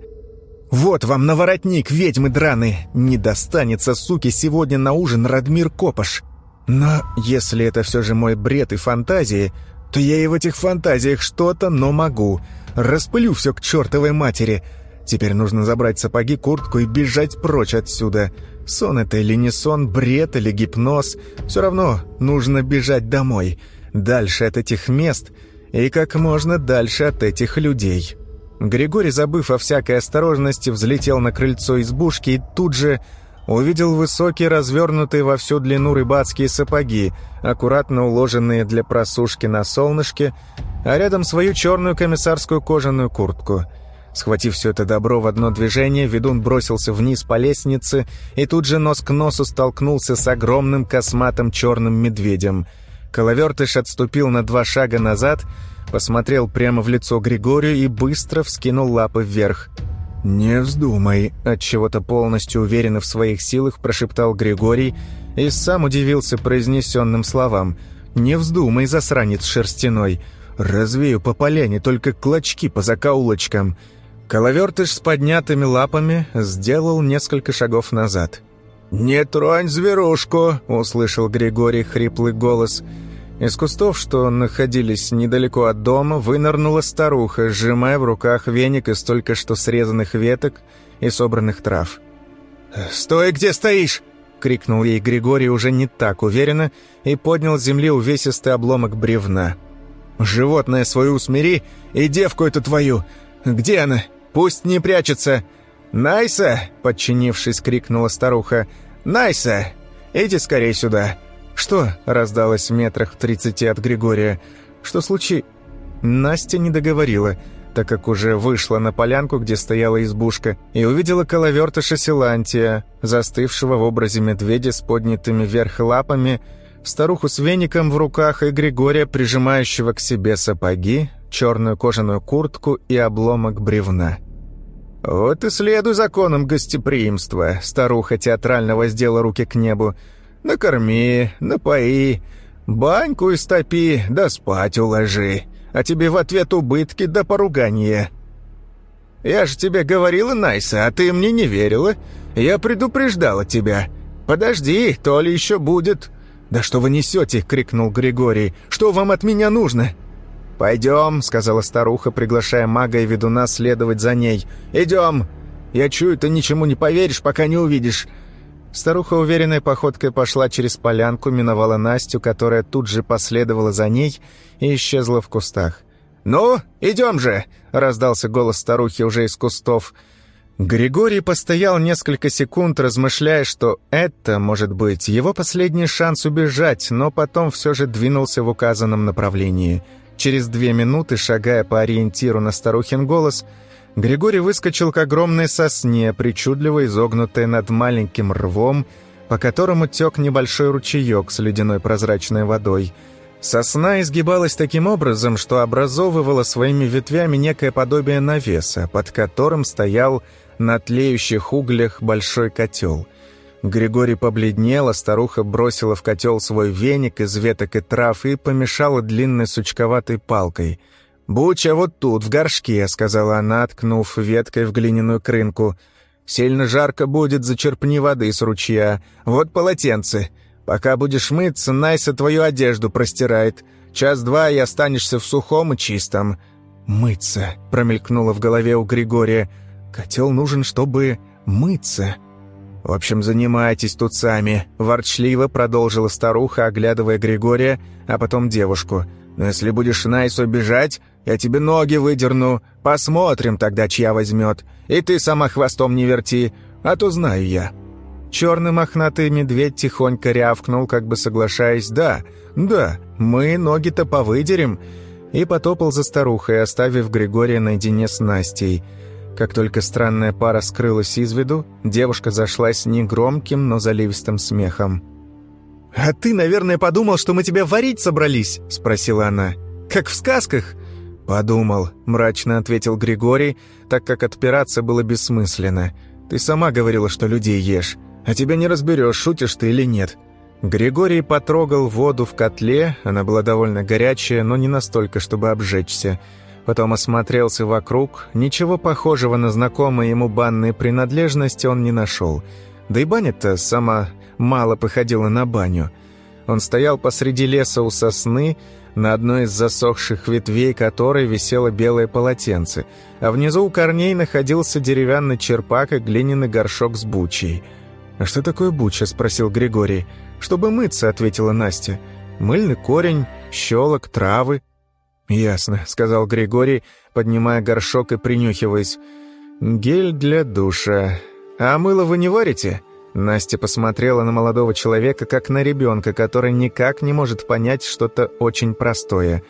«Вот вам наворотник, ведьмы драны! Не достанется, суки, сегодня на ужин Радмир Копаш!» Но если это все же мой бред и фантазии, то я и в этих фантазиях что-то, но могу. Распылю все к чертовой матери. Теперь нужно забрать сапоги, куртку и бежать прочь отсюда. Сон это или не сон, бред или гипноз, все равно нужно бежать домой, дальше от этих мест и как можно дальше от этих людей. Григорий, забыв о всякой осторожности, взлетел на крыльцо избушки и тут же увидел высокие, развернутые во всю длину рыбацкие сапоги, аккуратно уложенные для просушки на солнышке, а рядом свою черную комиссарскую кожаную куртку – Схватив все это добро в одно движение, ведун бросился вниз по лестнице и тут же нос к носу столкнулся с огромным косматым черным медведем. Коловертыш отступил на два шага назад, посмотрел прямо в лицо Григорию и быстро вскинул лапы вверх. «Не вздумай», — отчего-то полностью уверенно в своих силах прошептал Григорий и сам удивился произнесенным словам. Не вздумай, засранец шерстяной. Развею по поляне только клочки по закоулочкам». Коловертыш с поднятыми лапами сделал несколько шагов назад. «Не тронь зверушку!» — услышал Григорий хриплый голос. Из кустов, что находились недалеко от дома, вынырнула старуха, сжимая в руках веник из только что срезанных веток и собранных трав. «Стой, где стоишь!» — крикнул ей Григорий уже не так уверенно и поднял с земли увесистый обломок бревна. «Животное свое усмири и девку эту твою! Где она? Пусть не прячется!» «Найса!» — подчинившись, крикнула старуха. «Найса! Иди скорее сюда!» «Что?» — раздалось в метрах в тридцати от Григория. «Что случи...» Настя не договорила, так как уже вышла на полянку, где стояла избушка, и увидела коловертыша Силантия, застывшего в образе медведя с поднятыми вверх лапами, старуху с веником в руках и Григория, прижимающего к себе сапоги, черную кожаную куртку и обломок бревна. «Вот и следуй законам гостеприимства», — старуха театрально воздела руки к небу. Накорми, напои, баньку истопи, да спать уложи. А тебе в ответ убытки да поругания. Я же тебе говорила, Найса, а ты мне не верила. Я предупреждала тебя. Подожди, то ли еще будет. Да что вы несете? крикнул Григорий. Что вам от меня нужно? «Пойдем», — сказала старуха, приглашая мага и ведуна следовать за ней. «Идем! Я чую, ты ничему не поверишь, пока не увидишь. Старуха уверенной походкой пошла через полянку, миновала Настю, которая тут же последовала за ней и исчезла в кустах. «Ну, идем же!» — раздался голос старухи уже из кустов. Григорий постоял несколько секунд, размышляя, что это, может быть, его последний шанс убежать, но потом все же двинулся в указанном направлении. Через две минуты, шагая по ориентиру на старухин голос, — Григорий выскочил к огромной сосне, причудливо изогнутой над маленьким рвом, по которому тек небольшой ручеек с ледяной прозрачной водой. Сосна изгибалась таким образом, что образовывала своими ветвями некое подобие навеса, под которым стоял на тлеющих углях большой котел. Григорий побледнел, а старуха бросила в котел свой веник из веток и трав и помешала длинной сучковатой палкой — «Буча вот тут, в горшке», — сказала она, ткнув веткой в глиняную крынку. «Сильно жарко будет, зачерпни воды с ручья. Вот полотенце. Пока будешь мыться, Найса твою одежду простирает. Час-два и останешься в сухом и чистом». «Мыться», — промелькнуло в голове у Григория. «Котел нужен, чтобы мыться». «В общем, занимайтесь тут сами», — ворчливо продолжила старуха, оглядывая Григория, а потом девушку. «Но если будешь Найсу бежать, я тебе ноги выдерну. Посмотрим тогда, чья возьмет. И ты сама хвостом не верти, а то знаю я». Черный мохнатый медведь тихонько рявкнул, как бы соглашаясь «Да, да, мы ноги-то повыдерем», и потопал за старухой, оставив Григория наедине с Настей. Как только странная пара скрылась из виду, девушка зашлась негромким, но заливистым смехом. «А ты, наверное, подумал, что мы тебя варить собрались?» — спросила она. «Как в сказках?» «Подумал», — мрачно ответил Григорий, так как отпираться было бессмысленно. «Ты сама говорила, что людей ешь, а тебя не разберешь, шутишь ты или нет». Григорий потрогал воду в котле, она была довольно горячая, но не настолько, чтобы обжечься. Потом осмотрелся вокруг, ничего похожего на знакомые ему банные принадлежности он не нашел. Да и баня-то сама мало походила на баню. Он стоял посреди леса у сосны, на одной из засохших ветвей которой висело белое полотенце, а внизу у корней находился деревянный черпак и глиняный горшок с бучей. «А что такое буча?» – спросил Григорий. «Чтобы мыться», – ответила Настя. «Мыльный корень, щелок, травы». «Ясно», — сказал Григорий, поднимая горшок и принюхиваясь. «Гель для душа. А мыло вы не варите?» Настя посмотрела на молодого человека, как на ребенка, который никак не может понять что-то очень простое.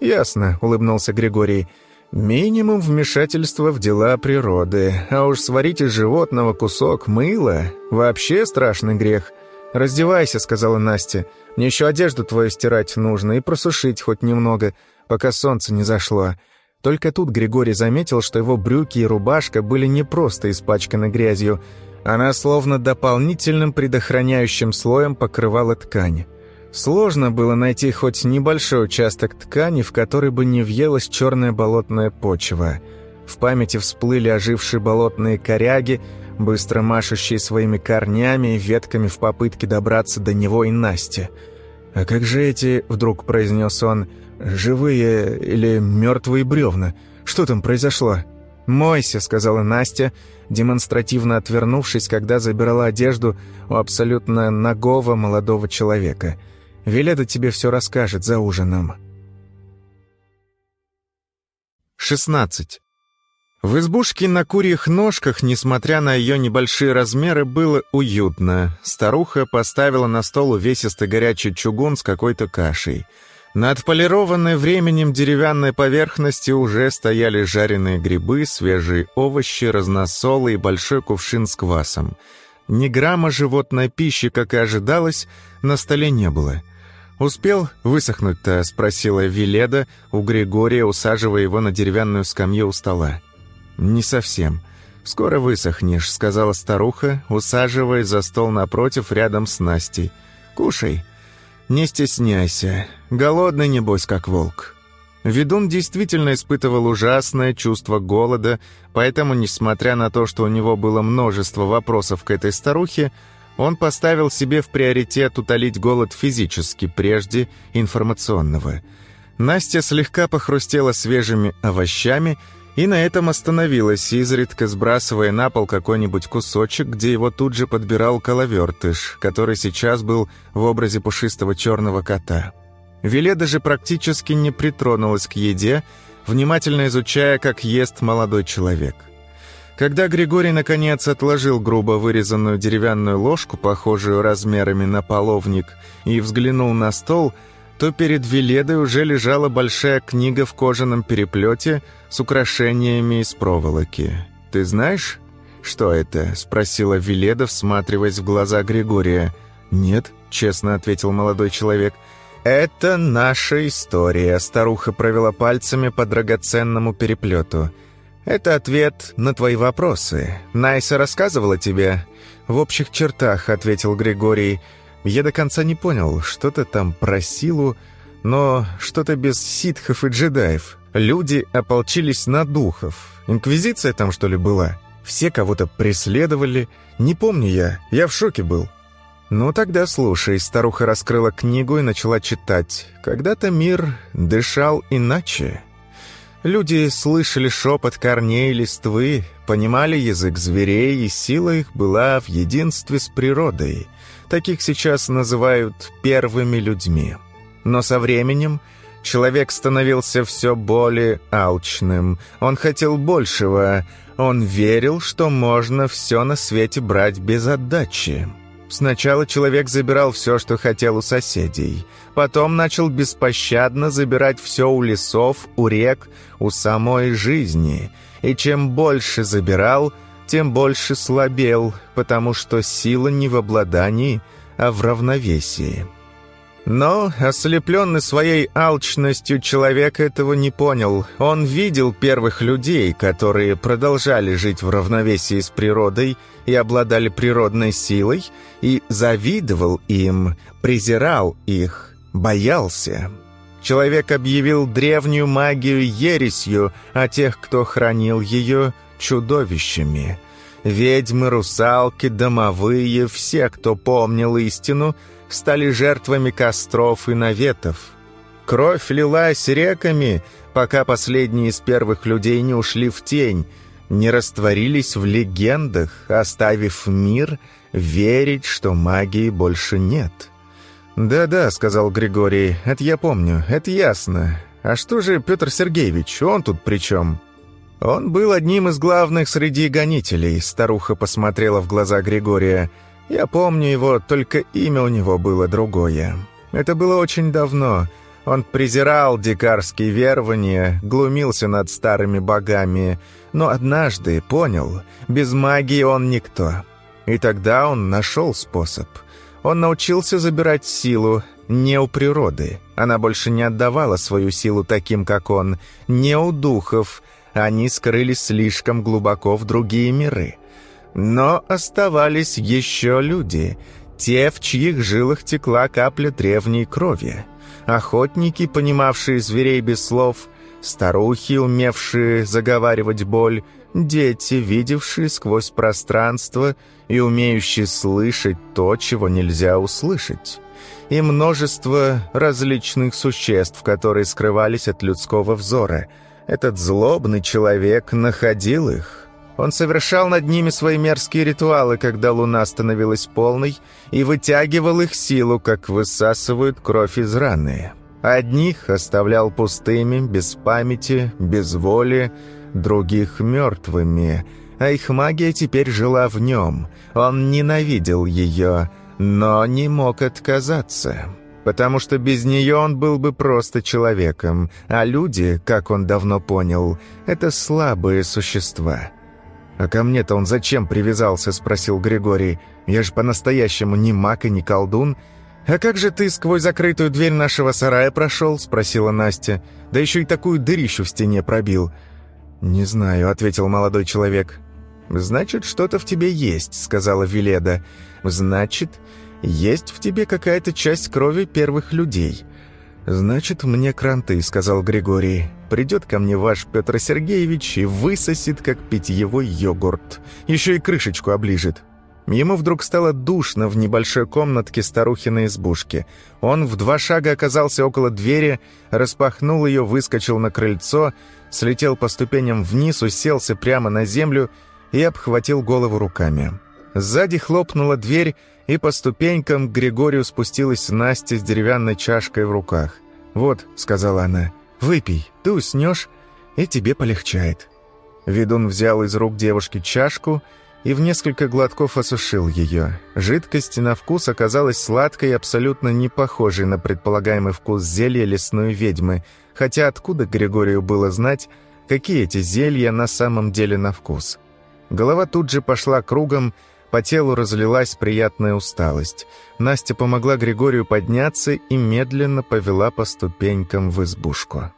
«Ясно», — улыбнулся Григорий. «Минимум вмешательства в дела природы, а уж сварить из животного кусок мыла — вообще страшный грех». «Раздевайся», — сказала Настя. «Мне еще одежду твою стирать нужно и просушить хоть немного, пока солнце не зашло». Только тут Григорий заметил, что его брюки и рубашка были не просто испачканы грязью — она словно дополнительным предохраняющим слоем покрывала ткань. Сложно было найти хоть небольшой участок ткани, в который бы не въелась черная болотная почва. В памяти всплыли ожившие болотные коряги, быстро машущие своими корнями и ветками в попытке добраться до него и Насти. «А как же эти, — вдруг произнес он, — живые или мертвые бревна? Что там произошло?» «Мойся», — сказала Настя, демонстративно отвернувшись, когда забирала одежду у абсолютно нагого молодого человека — Веледа тебе все расскажет за ужином. 16. В избушке на курьих ножках, несмотря на ее небольшие размеры, было уютно. Старуха поставила на стол увесистый горячий чугун с какой-то кашей. На отполированной временем деревянной поверхности уже стояли жареные грибы, свежие овощи, разносолы и большой кувшин с квасом. Ни грамма животной пищи, как и ожидалось, на столе не было. «Успел высохнуть-то?» — спросила Виледа у Григория, усаживая его на деревянную скамью у стола. «Не совсем. Скоро высохнешь», — сказала старуха, усаживая за стол напротив рядом с Настей. «Кушай. Не стесняйся. Голодный, небось, как волк». Ведун действительно испытывал ужасное чувство голода, поэтому, несмотря на то, что у него было множество вопросов к этой старухе, он поставил себе в приоритет утолить голод физически прежде информационного. Настя слегка похрустела свежими овощами и на этом остановилась, изредка сбрасывая на пол какой-нибудь кусочек, где его тут же подбирал коловертыш, который сейчас был в образе пушистого черного кота. Веледа же практически не притронулась к еде, внимательно изучая, как ест молодой человек. Когда Григорий, наконец, отложил грубо вырезанную деревянную ложку, похожую размерами на половник, и взглянул на стол, то перед Веледой уже лежала большая книга в кожаном переплете с украшениями из проволоки. «Ты знаешь, что это?» — спросила Веледа, всматриваясь в глаза Григория. «Нет», — честно ответил молодой человек. «Это наша история», — старуха провела пальцами по драгоценному переплету. «Это ответ на твои вопросы. Найса рассказывала тебе?» «В общих чертах», — ответил Григорий. «Я до конца не понял, что-то там про силу, но что-то без ситхов и джедаев. Люди ополчились на духов. Инквизиция там, что ли, была? Все кого-то преследовали. Не помню я, я в шоке был». «Ну тогда слушай», — старуха раскрыла книгу и начала читать. «Когда-то мир дышал иначе». Люди слышали шепот корней листвы, понимали язык зверей, и сила их была в единстве с природой. Таких сейчас называют первыми людьми. Но со временем человек становился все более алчным. Он хотел большего. Он верил, что можно все на свете брать без отдачи. Сначала человек забирал все, что хотел у соседей. Потом начал беспощадно забирать все у лесов, у рек, у самой жизни. И чем больше забирал, тем больше слабел, потому что сила не в обладании, а в равновесии. Но, ослепленный своей алчностью, человек этого не понял. Он видел первых людей, которые продолжали жить в равновесии с природой и обладали природной силой, и завидовал им, презирал их, боялся. Человек объявил древнюю магию ересью, а тех, кто хранил ее, чудовищами. Ведьмы, русалки, домовые, все, кто помнил истину — стали жертвами костров и наветов. Кровь лилась реками, пока последние из первых людей не ушли в тень, не растворились в легендах, оставив мир верить, что магии больше нет. «Да-да», — сказал Григорий, — «это я помню, это ясно. А что же Петр Сергеевич, он тут при чем?» «Он был одним из главных среди гонителей», — старуха посмотрела в глаза Григория — я помню его, только имя у него было другое. Это было очень давно. Он презирал дикарские верования, глумился над старыми богами, но однажды понял, без магии он никто. И тогда он нашел способ. Он научился забирать силу не у природы. Она больше не отдавала свою силу таким, как он, не у духов. Они скрылись слишком глубоко в другие миры. Но оставались еще люди, те, в чьих жилах текла капля древней крови. Охотники, понимавшие зверей без слов, старухи, умевшие заговаривать боль, дети, видевшие сквозь пространство и умеющие слышать то, чего нельзя услышать, и множество различных существ, которые скрывались от людского взора. Этот злобный человек находил их. Он совершал над ними свои мерзкие ритуалы, когда луна становилась полной, и вытягивал их силу, как высасывают кровь из раны. Одних оставлял пустыми, без памяти, без воли, других мертвыми, а их магия теперь жила в нем. Он ненавидел ее, но не мог отказаться, потому что без нее он был бы просто человеком, а люди, как он давно понял, это слабые существа. «А ко мне-то он зачем привязался?» — спросил Григорий. «Я же по-настоящему ни маг и ни колдун». «А как же ты сквозь закрытую дверь нашего сарая прошел?» — спросила Настя. «Да еще и такую дырищу в стене пробил». «Не знаю», — ответил молодой человек. «Значит, что-то в тебе есть», — сказала Веледа. «Значит, есть в тебе какая-то часть крови первых людей». «Значит, мне кранты», — сказал Григорий. «Придет ко мне ваш Петр Сергеевич и высосет, как питьевой йогурт. Еще и крышечку оближет». Ему вдруг стало душно в небольшой комнатке старухиной избушки. Он в два шага оказался около двери, распахнул ее, выскочил на крыльцо, слетел по ступеням вниз, уселся прямо на землю и обхватил голову руками. Сзади хлопнула дверь, и по ступенькам к Григорию спустилась Настя с деревянной чашкой в руках. «Вот», — сказала она, — «выпей, ты уснешь, и тебе полегчает». Ведун взял из рук девушки чашку и в несколько глотков осушил ее. Жидкость на вкус оказалась сладкой и абсолютно не похожей на предполагаемый вкус зелья лесной ведьмы, хотя откуда Григорию было знать, какие эти зелья на самом деле на вкус. Голова тут же пошла кругом, по телу разлилась приятная усталость. Настя помогла Григорию подняться и медленно повела по ступенькам в избушку.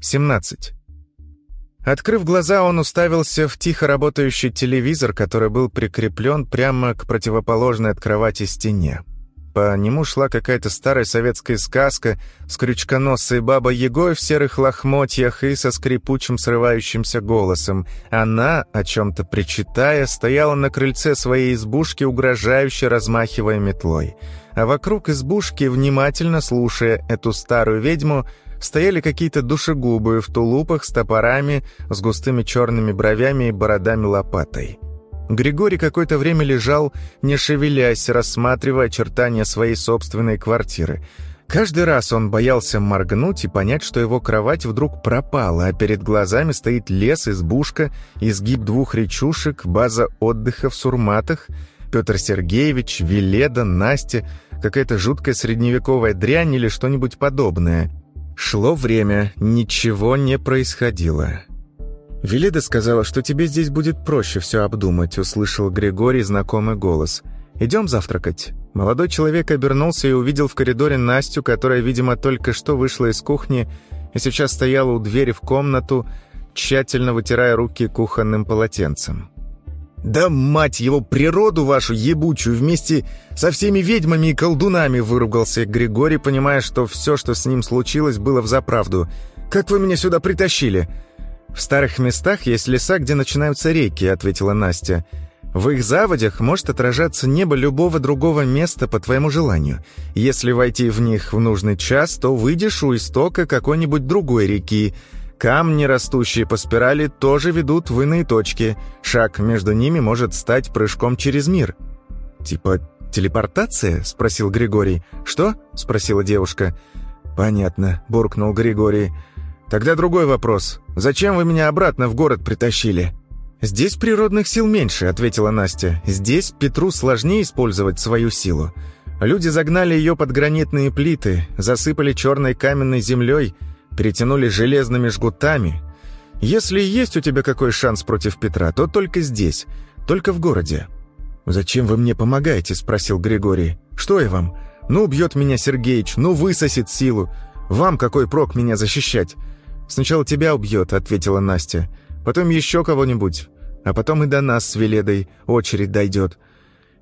Семнадцать. Открыв глаза, он уставился в тихо работающий телевизор, который был прикреплен прямо к противоположной от кровати стене. По нему шла какая-то старая советская сказка с крючконосой бабой Егой в серых лохмотьях и со скрипучим срывающимся голосом. Она, о чем-то причитая, стояла на крыльце своей избушки, угрожающе размахивая метлой. А вокруг избушки, внимательно слушая эту старую ведьму, стояли какие-то душегубы в тулупах с топорами, с густыми черными бровями и бородами лопатой. Григорий какое-то время лежал, не шевелясь, рассматривая очертания своей собственной квартиры. Каждый раз он боялся моргнуть и понять, что его кровать вдруг пропала, а перед глазами стоит лес, избушка, изгиб двух речушек, база отдыха в Сурматах, Петр Сергеевич, Веледа, Настя, какая-то жуткая средневековая дрянь или что-нибудь подобное. Шло время, ничего не происходило. «Велида сказала, что тебе здесь будет проще все обдумать», — услышал Григорий знакомый голос. «Идем завтракать». Молодой человек обернулся и увидел в коридоре Настю, которая, видимо, только что вышла из кухни и сейчас стояла у двери в комнату, тщательно вытирая руки кухонным полотенцем. «Да мать его, природу вашу ебучую, вместе со всеми ведьмами и колдунами!» выругался Григорий, понимая, что все, что с ним случилось, было взаправду. «Как вы меня сюда притащили?» «В старых местах есть леса, где начинаются реки», — ответила Настя. «В их заводях может отражаться небо любого другого места по твоему желанию. Если войти в них в нужный час, то выйдешь у истока какой-нибудь другой реки, Камни, растущие по спирали, тоже ведут в иные точки. Шаг между ними может стать прыжком через мир. «Типа телепортация?» — спросил Григорий. «Что?» — спросила девушка. «Понятно», — буркнул Григорий. «Тогда другой вопрос. Зачем вы меня обратно в город притащили?» «Здесь природных сил меньше», — ответила Настя. «Здесь Петру сложнее использовать свою силу. Люди загнали ее под гранитные плиты, засыпали черной каменной землей, перетянули железными жгутами. Если есть у тебя какой шанс против Петра, то только здесь, только в городе». «Зачем вы мне помогаете?» — спросил Григорий. «Что я вам? Ну, убьет меня Сергеич, ну, высосет силу. Вам какой прок меня защищать? «Сначала тебя убьет», — ответила Настя. «Потом еще кого-нибудь. А потом и до нас с Веледой очередь дойдет».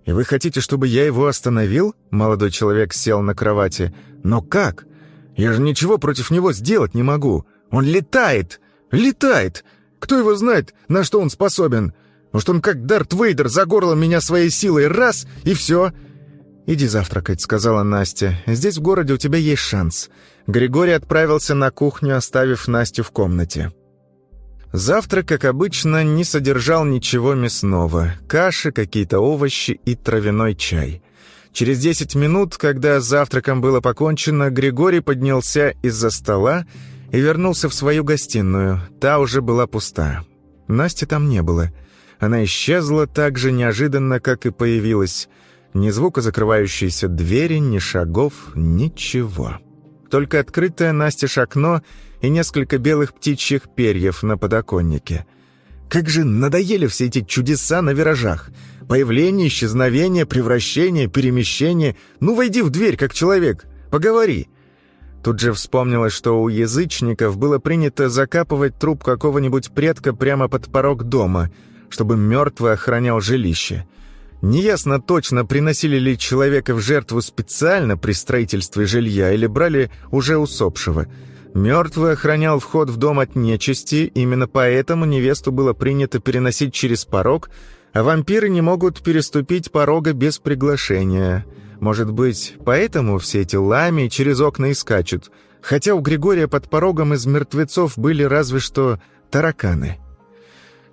«И вы хотите, чтобы я его остановил?» Молодой человек сел на кровати. «Но как? Я же ничего против него сделать не могу. Он летает! Летает! Кто его знает, на что он способен? Может, он как Дарт Вейдер за горло меня своей силой раз, и все?» «Иди завтракать», — сказала Настя. «Здесь в городе у тебя есть шанс». Григорий отправился на кухню, оставив Настю в комнате. Завтрак, как обычно, не содержал ничего мясного. Каши, какие-то овощи и травяной чай. Через десять минут, когда завтраком было покончено, Григорий поднялся из-за стола и вернулся в свою гостиную. Та уже была пуста. Насти там не было. Она исчезла так же неожиданно, как и появилась. Ни звука закрывающейся двери, ни шагов, ничего. Только открытое настежь окно и несколько белых птичьих перьев на подоконнике. Как же надоели все эти чудеса на виражах! Появление, исчезновение, превращение, перемещение. Ну, войди в дверь, как человек, поговори. Тут же вспомнилось, что у язычников было принято закапывать труп какого-нибудь предка прямо под порог дома, чтобы мертвый охранял жилище. Неясно точно, приносили ли человека в жертву специально при строительстве жилья или брали уже усопшего. Мертвый охранял вход в дом от нечисти, именно поэтому невесту было принято переносить через порог, а вампиры не могут переступить порога без приглашения – может быть, поэтому все эти лами через окна и скачут, хотя у Григория под порогом из мертвецов были разве что тараканы.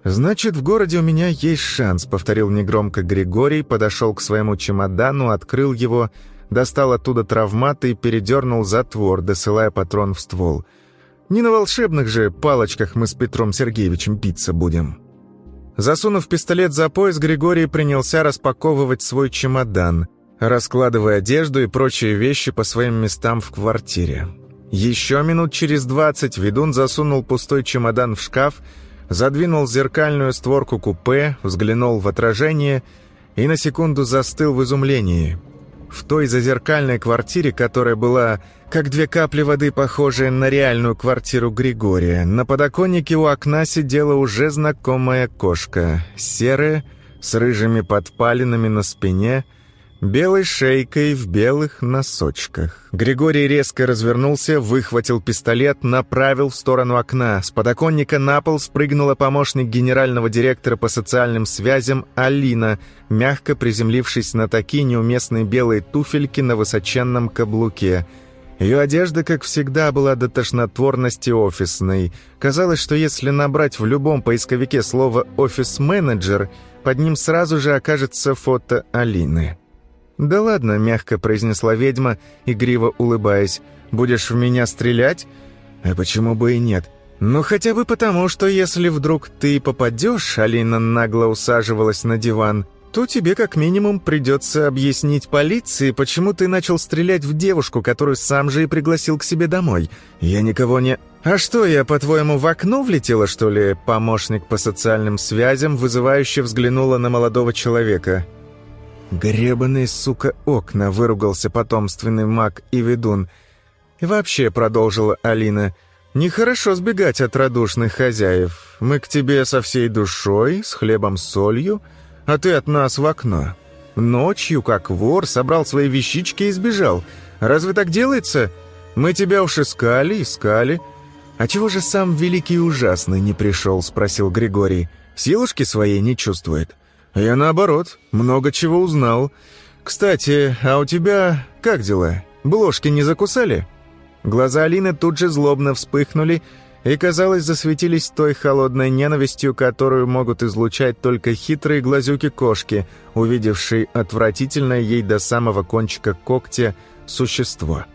«Значит, в городе у меня есть шанс», — повторил негромко Григорий, подошел к своему чемодану, открыл его, достал оттуда травмат и передернул затвор, досылая патрон в ствол. «Не на волшебных же палочках мы с Петром Сергеевичем биться будем». Засунув пистолет за пояс, Григорий принялся распаковывать свой чемодан раскладывая одежду и прочие вещи по своим местам в квартире. Еще минут через двадцать ведун засунул пустой чемодан в шкаф, задвинул зеркальную створку купе, взглянул в отражение и на секунду застыл в изумлении. В той зазеркальной квартире, которая была как две капли воды, похожая на реальную квартиру Григория, на подоконнике у окна сидела уже знакомая кошка, серая, с рыжими подпалинами на спине – белой шейкой в белых носочках. Григорий резко развернулся, выхватил пистолет, направил в сторону окна. С подоконника на пол спрыгнула помощник генерального директора по социальным связям Алина, мягко приземлившись на такие неуместные белые туфельки на высоченном каблуке. Ее одежда, как всегда, была до тошнотворности офисной. Казалось, что если набрать в любом поисковике слово «офис-менеджер», под ним сразу же окажется фото Алины. «Да ладно», — мягко произнесла ведьма, игриво улыбаясь. «Будешь в меня стрелять? А почему бы и нет? Ну, хотя бы потому, что если вдруг ты попадешь, Алина нагло усаживалась на диван, то тебе как минимум придется объяснить полиции, почему ты начал стрелять в девушку, которую сам же и пригласил к себе домой. Я никого не... А что, я, по-твоему, в окно влетела, что ли?» Помощник по социальным связям вызывающе взглянула на молодого человека. «Гребаные, сука, окна!» — выругался потомственный маг и ведун. «И вообще», — продолжила Алина, — «нехорошо сбегать от радушных хозяев. Мы к тебе со всей душой, с хлебом-солью, а ты от нас в окно. Ночью, как вор, собрал свои вещички и сбежал. Разве так делается? Мы тебя уж искали, искали». «А чего же сам великий ужасный не пришел?» — спросил Григорий. «Силушки своей не чувствует». «Я наоборот, много чего узнал. Кстати, а у тебя как дела? Бложки не закусали?» Глаза Алины тут же злобно вспыхнули и, казалось, засветились той холодной ненавистью, которую могут излучать только хитрые глазюки кошки, увидевшие отвратительное ей до самого кончика когтя существо.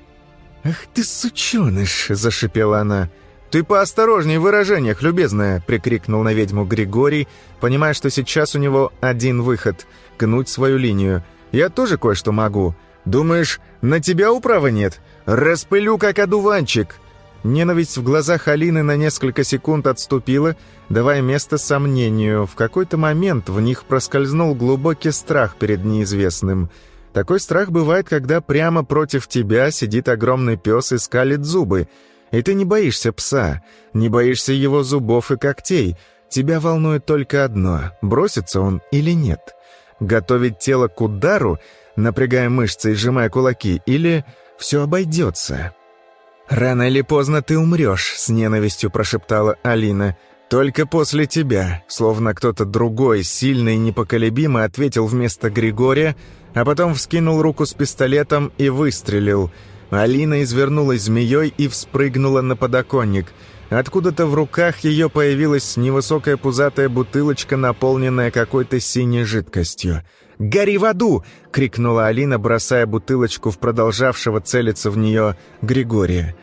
«Ах ты, сученыш!» — зашипела она. «Ты поосторожней в выражениях, любезная!» — прикрикнул на ведьму Григорий, понимая, что сейчас у него один выход — гнуть свою линию. «Я тоже кое-что могу. Думаешь, на тебя управа нет? Распылю, как одуванчик!» Ненависть в глазах Алины на несколько секунд отступила, давая место сомнению. В какой-то момент в них проскользнул глубокий страх перед неизвестным. Такой страх бывает, когда прямо против тебя сидит огромный пес и скалит зубы — И ты не боишься пса, не боишься его зубов и когтей. Тебя волнует только одно — бросится он или нет. Готовить тело к удару, напрягая мышцы и сжимая кулаки, или все обойдется. «Рано или поздно ты умрешь», — с ненавистью прошептала Алина. «Только после тебя», словно кто-то другой, сильный и непоколебимый, ответил вместо Григория, а потом вскинул руку с пистолетом и выстрелил. Алина извернулась змеей и вспрыгнула на подоконник. Откуда-то в руках ее появилась невысокая пузатая бутылочка, наполненная какой-то синей жидкостью. «Гори в аду!» — крикнула Алина, бросая бутылочку в продолжавшего целиться в нее Григория.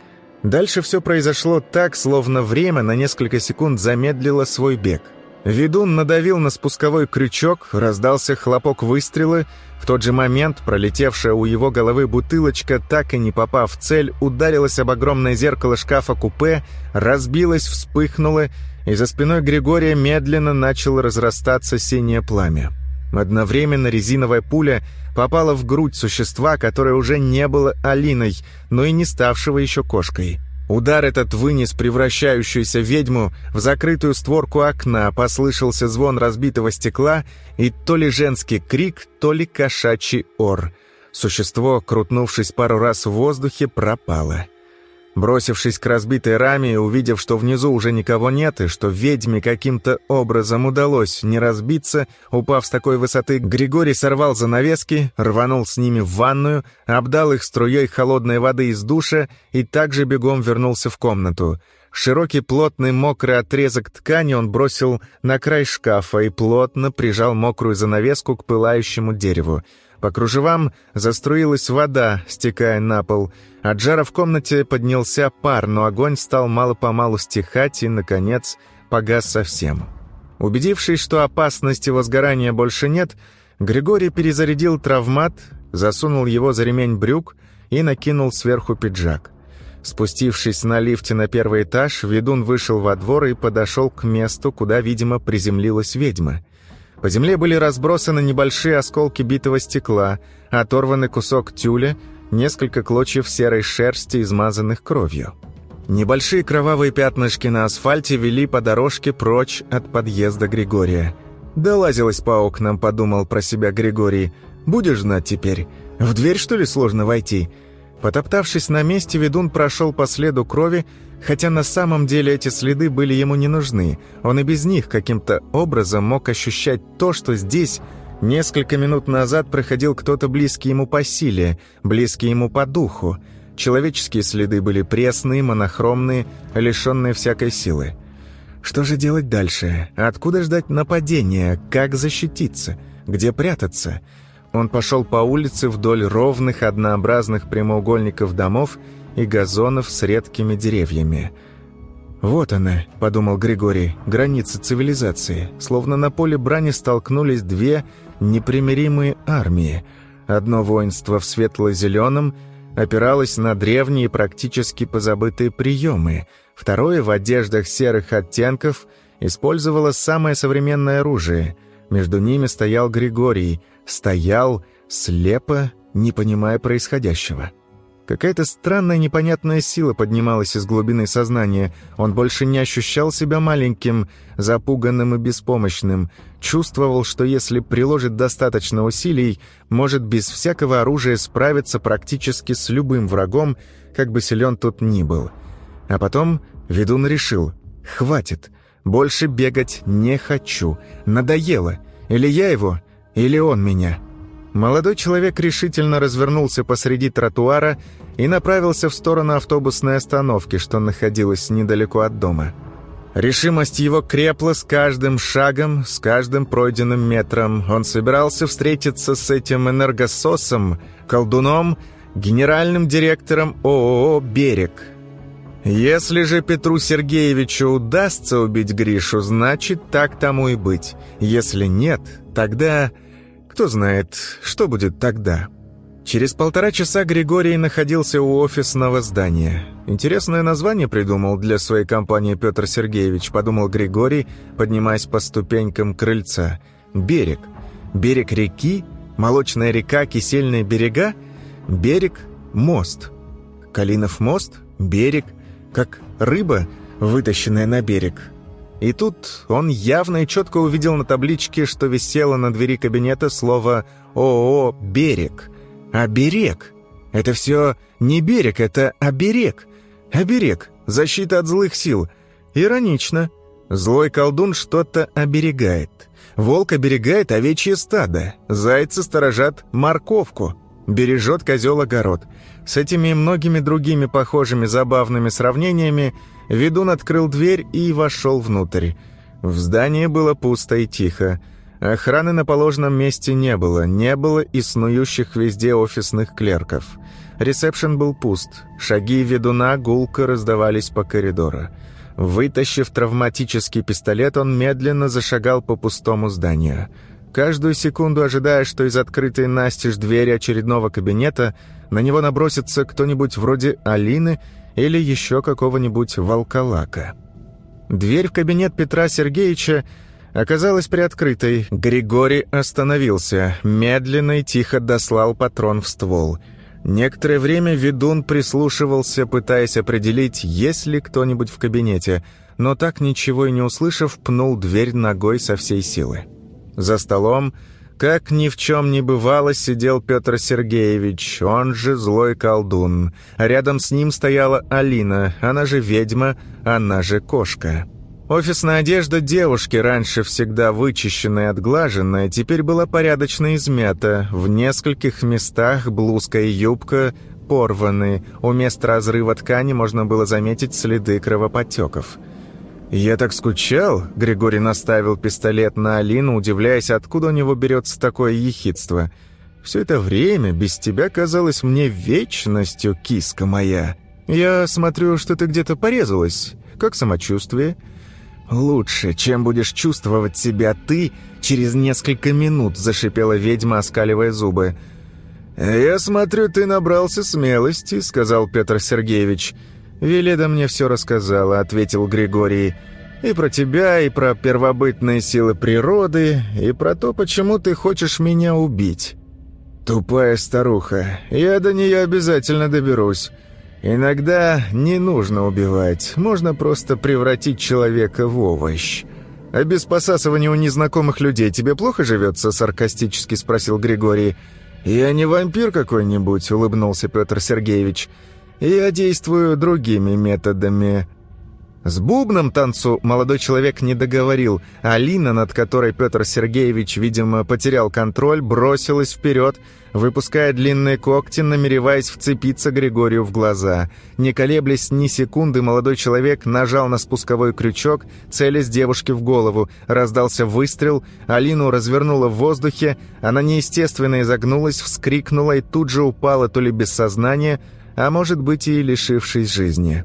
Дальше все произошло так, словно время на несколько секунд замедлило свой бег. Ведун надавил на спусковой крючок, раздался хлопок выстрела. В тот же момент пролетевшая у его головы бутылочка, так и не попав в цель, ударилась об огромное зеркало шкафа-купе, разбилась, вспыхнула, и за спиной Григория медленно начало разрастаться синее пламя. Одновременно резиновая пуля попала в грудь существа, которое уже не было Алиной, но и не ставшего еще кошкой. Удар этот вынес превращающуюся ведьму в закрытую створку окна, послышался звон разбитого стекла и то ли женский крик, то ли кошачий ор. Существо, крутнувшись пару раз в воздухе, пропало. Бросившись к разбитой раме и увидев, что внизу уже никого нет, и что ведьме каким-то образом удалось не разбиться, упав с такой высоты, Григорий сорвал занавески, рванул с ними в ванную, обдал их струей холодной воды из душа и также бегом вернулся в комнату. Широкий плотный мокрый отрезок ткани он бросил на край шкафа и плотно прижал мокрую занавеску к пылающему дереву. По кружевам заструилась вода, стекая на пол. От жара в комнате поднялся пар, но огонь стал мало-помалу стихать и, наконец, погас совсем. Убедившись, что опасности возгорания больше нет, Григорий перезарядил травмат, засунул его за ремень брюк и накинул сверху пиджак. Спустившись на лифте на первый этаж, ведун вышел во двор и подошел к месту, куда, видимо, приземлилась ведьма — по земле были разбросаны небольшие осколки битого стекла, оторванный кусок тюля, несколько клочьев серой шерсти, измазанных кровью. Небольшие кровавые пятнышки на асфальте вели по дорожке прочь от подъезда Григория. «Долазилась по окнам», — подумал про себя Григорий. «Будешь знать теперь. В дверь, что ли, сложно войти?» Потоптавшись на месте, ведун прошел по следу крови, Хотя на самом деле эти следы были ему не нужны. Он и без них каким-то образом мог ощущать то, что здесь несколько минут назад проходил кто-то близкий ему по силе, близкий ему по духу. Человеческие следы были пресные, монохромные, лишенные всякой силы. Что же делать дальше? Откуда ждать нападения? Как защититься? Где прятаться? Он пошел по улице вдоль ровных, однообразных прямоугольников домов и газонов с редкими деревьями. «Вот она», — подумал Григорий, — «граница цивилизации. Словно на поле брани столкнулись две непримиримые армии. Одно воинство в светло-зеленом опиралось на древние практически позабытые приемы, второе в одеждах серых оттенков использовало самое современное оружие. Между ними стоял Григорий, стоял слепо, не понимая происходящего. Какая-то странная непонятная сила поднималась из глубины сознания. Он больше не ощущал себя маленьким, запуганным и беспомощным. Чувствовал, что если приложит достаточно усилий, может без всякого оружия справиться практически с любым врагом, как бы силен тот ни был. А потом ведун решил «Хватит, больше бегать не хочу, надоело. Или я его, или он меня». Молодой человек решительно развернулся посреди тротуара и направился в сторону автобусной остановки, что находилась недалеко от дома. Решимость его крепла с каждым шагом, с каждым пройденным метром. Он собирался встретиться с этим энергососом, колдуном, генеральным директором ООО «Берег». Если же Петру Сергеевичу удастся убить Гришу, значит, так тому и быть. Если нет, тогда... Кто знает, что будет тогда. Через полтора часа Григорий находился у офисного здания. Интересное название придумал для своей компании Петр Сергеевич, подумал Григорий, поднимаясь по ступенькам крыльца. Берег. Берег реки, молочная река, кисельные берега, берег, мост. Калинов мост, берег, как рыба, вытащенная на берег. И тут он явно и четко увидел на табличке, что висело на двери кабинета слово «ООО Берег». «Оберег». Это все не берег, это оберег. Оберег. Защита от злых сил. Иронично. Злой колдун что-то оберегает. Волк оберегает овечье стадо. Зайцы сторожат морковку. Бережет козел огород. С этими и многими другими похожими забавными сравнениями ведун открыл дверь и вошел внутрь. В здании было пусто и тихо. Охраны на положенном месте не было, не было и снующих везде офисных клерков. Ресепшн был пуст, шаги ведуна гулко раздавались по коридору. Вытащив травматический пистолет, он медленно зашагал по пустому зданию. Каждую секунду ожидая, что из открытой настежь двери очередного кабинета на него набросится кто-нибудь вроде Алины или еще какого-нибудь волколака. Дверь в кабинет Петра Сергеевича оказалась приоткрытой. Григорий остановился, медленно и тихо дослал патрон в ствол — Некоторое время ведун прислушивался, пытаясь определить, есть ли кто-нибудь в кабинете, но так ничего и не услышав, пнул дверь ногой со всей силы. За столом, как ни в чем не бывало, сидел Петр Сергеевич, он же злой колдун. рядом с ним стояла Алина, она же ведьма, она же кошка. Офисная одежда девушки, раньше всегда вычищенная и отглаженная, теперь была порядочно измята. В нескольких местах блузка и юбка порваны. У мест разрыва ткани можно было заметить следы кровоподтеков. «Я так скучал», — Григорий наставил пистолет на Алину, удивляясь, откуда у него берется такое ехидство. «Все это время без тебя казалось мне вечностью, киска моя. Я смотрю, что ты где-то порезалась. Как самочувствие?» «Лучше, чем будешь чувствовать себя ты через несколько минут», — зашипела ведьма, оскаливая зубы. «Я смотрю, ты набрался смелости», — сказал Петр Сергеевич. «Веледа мне все рассказала», — ответил Григорий. «И про тебя, и про первобытные силы природы, и про то, почему ты хочешь меня убить». «Тупая старуха. Я до нее обязательно доберусь». Иногда не нужно убивать, можно просто превратить человека в овощ. А без посасывания у незнакомых людей тебе плохо живется?» — саркастически спросил Григорий. «Я не вампир какой-нибудь», — улыбнулся Петр Сергеевич. «Я действую другими методами. С бубном танцу молодой человек не договорил. Алина, над которой Петр Сергеевич, видимо, потерял контроль, бросилась вперед, выпуская длинные когти, намереваясь вцепиться Григорию в глаза. Не колеблясь ни секунды, молодой человек нажал на спусковой крючок, целясь девушке в голову. Раздался выстрел, Алину развернуло в воздухе, она неестественно изогнулась, вскрикнула и тут же упала то ли без сознания, а может быть и лишившись жизни.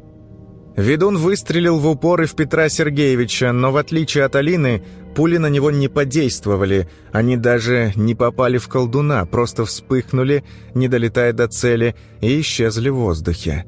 Ведун выстрелил в упор и в Петра Сергеевича, но в отличие от Алины, пули на него не подействовали. Они даже не попали в колдуна, просто вспыхнули, не долетая до цели, и исчезли в воздухе.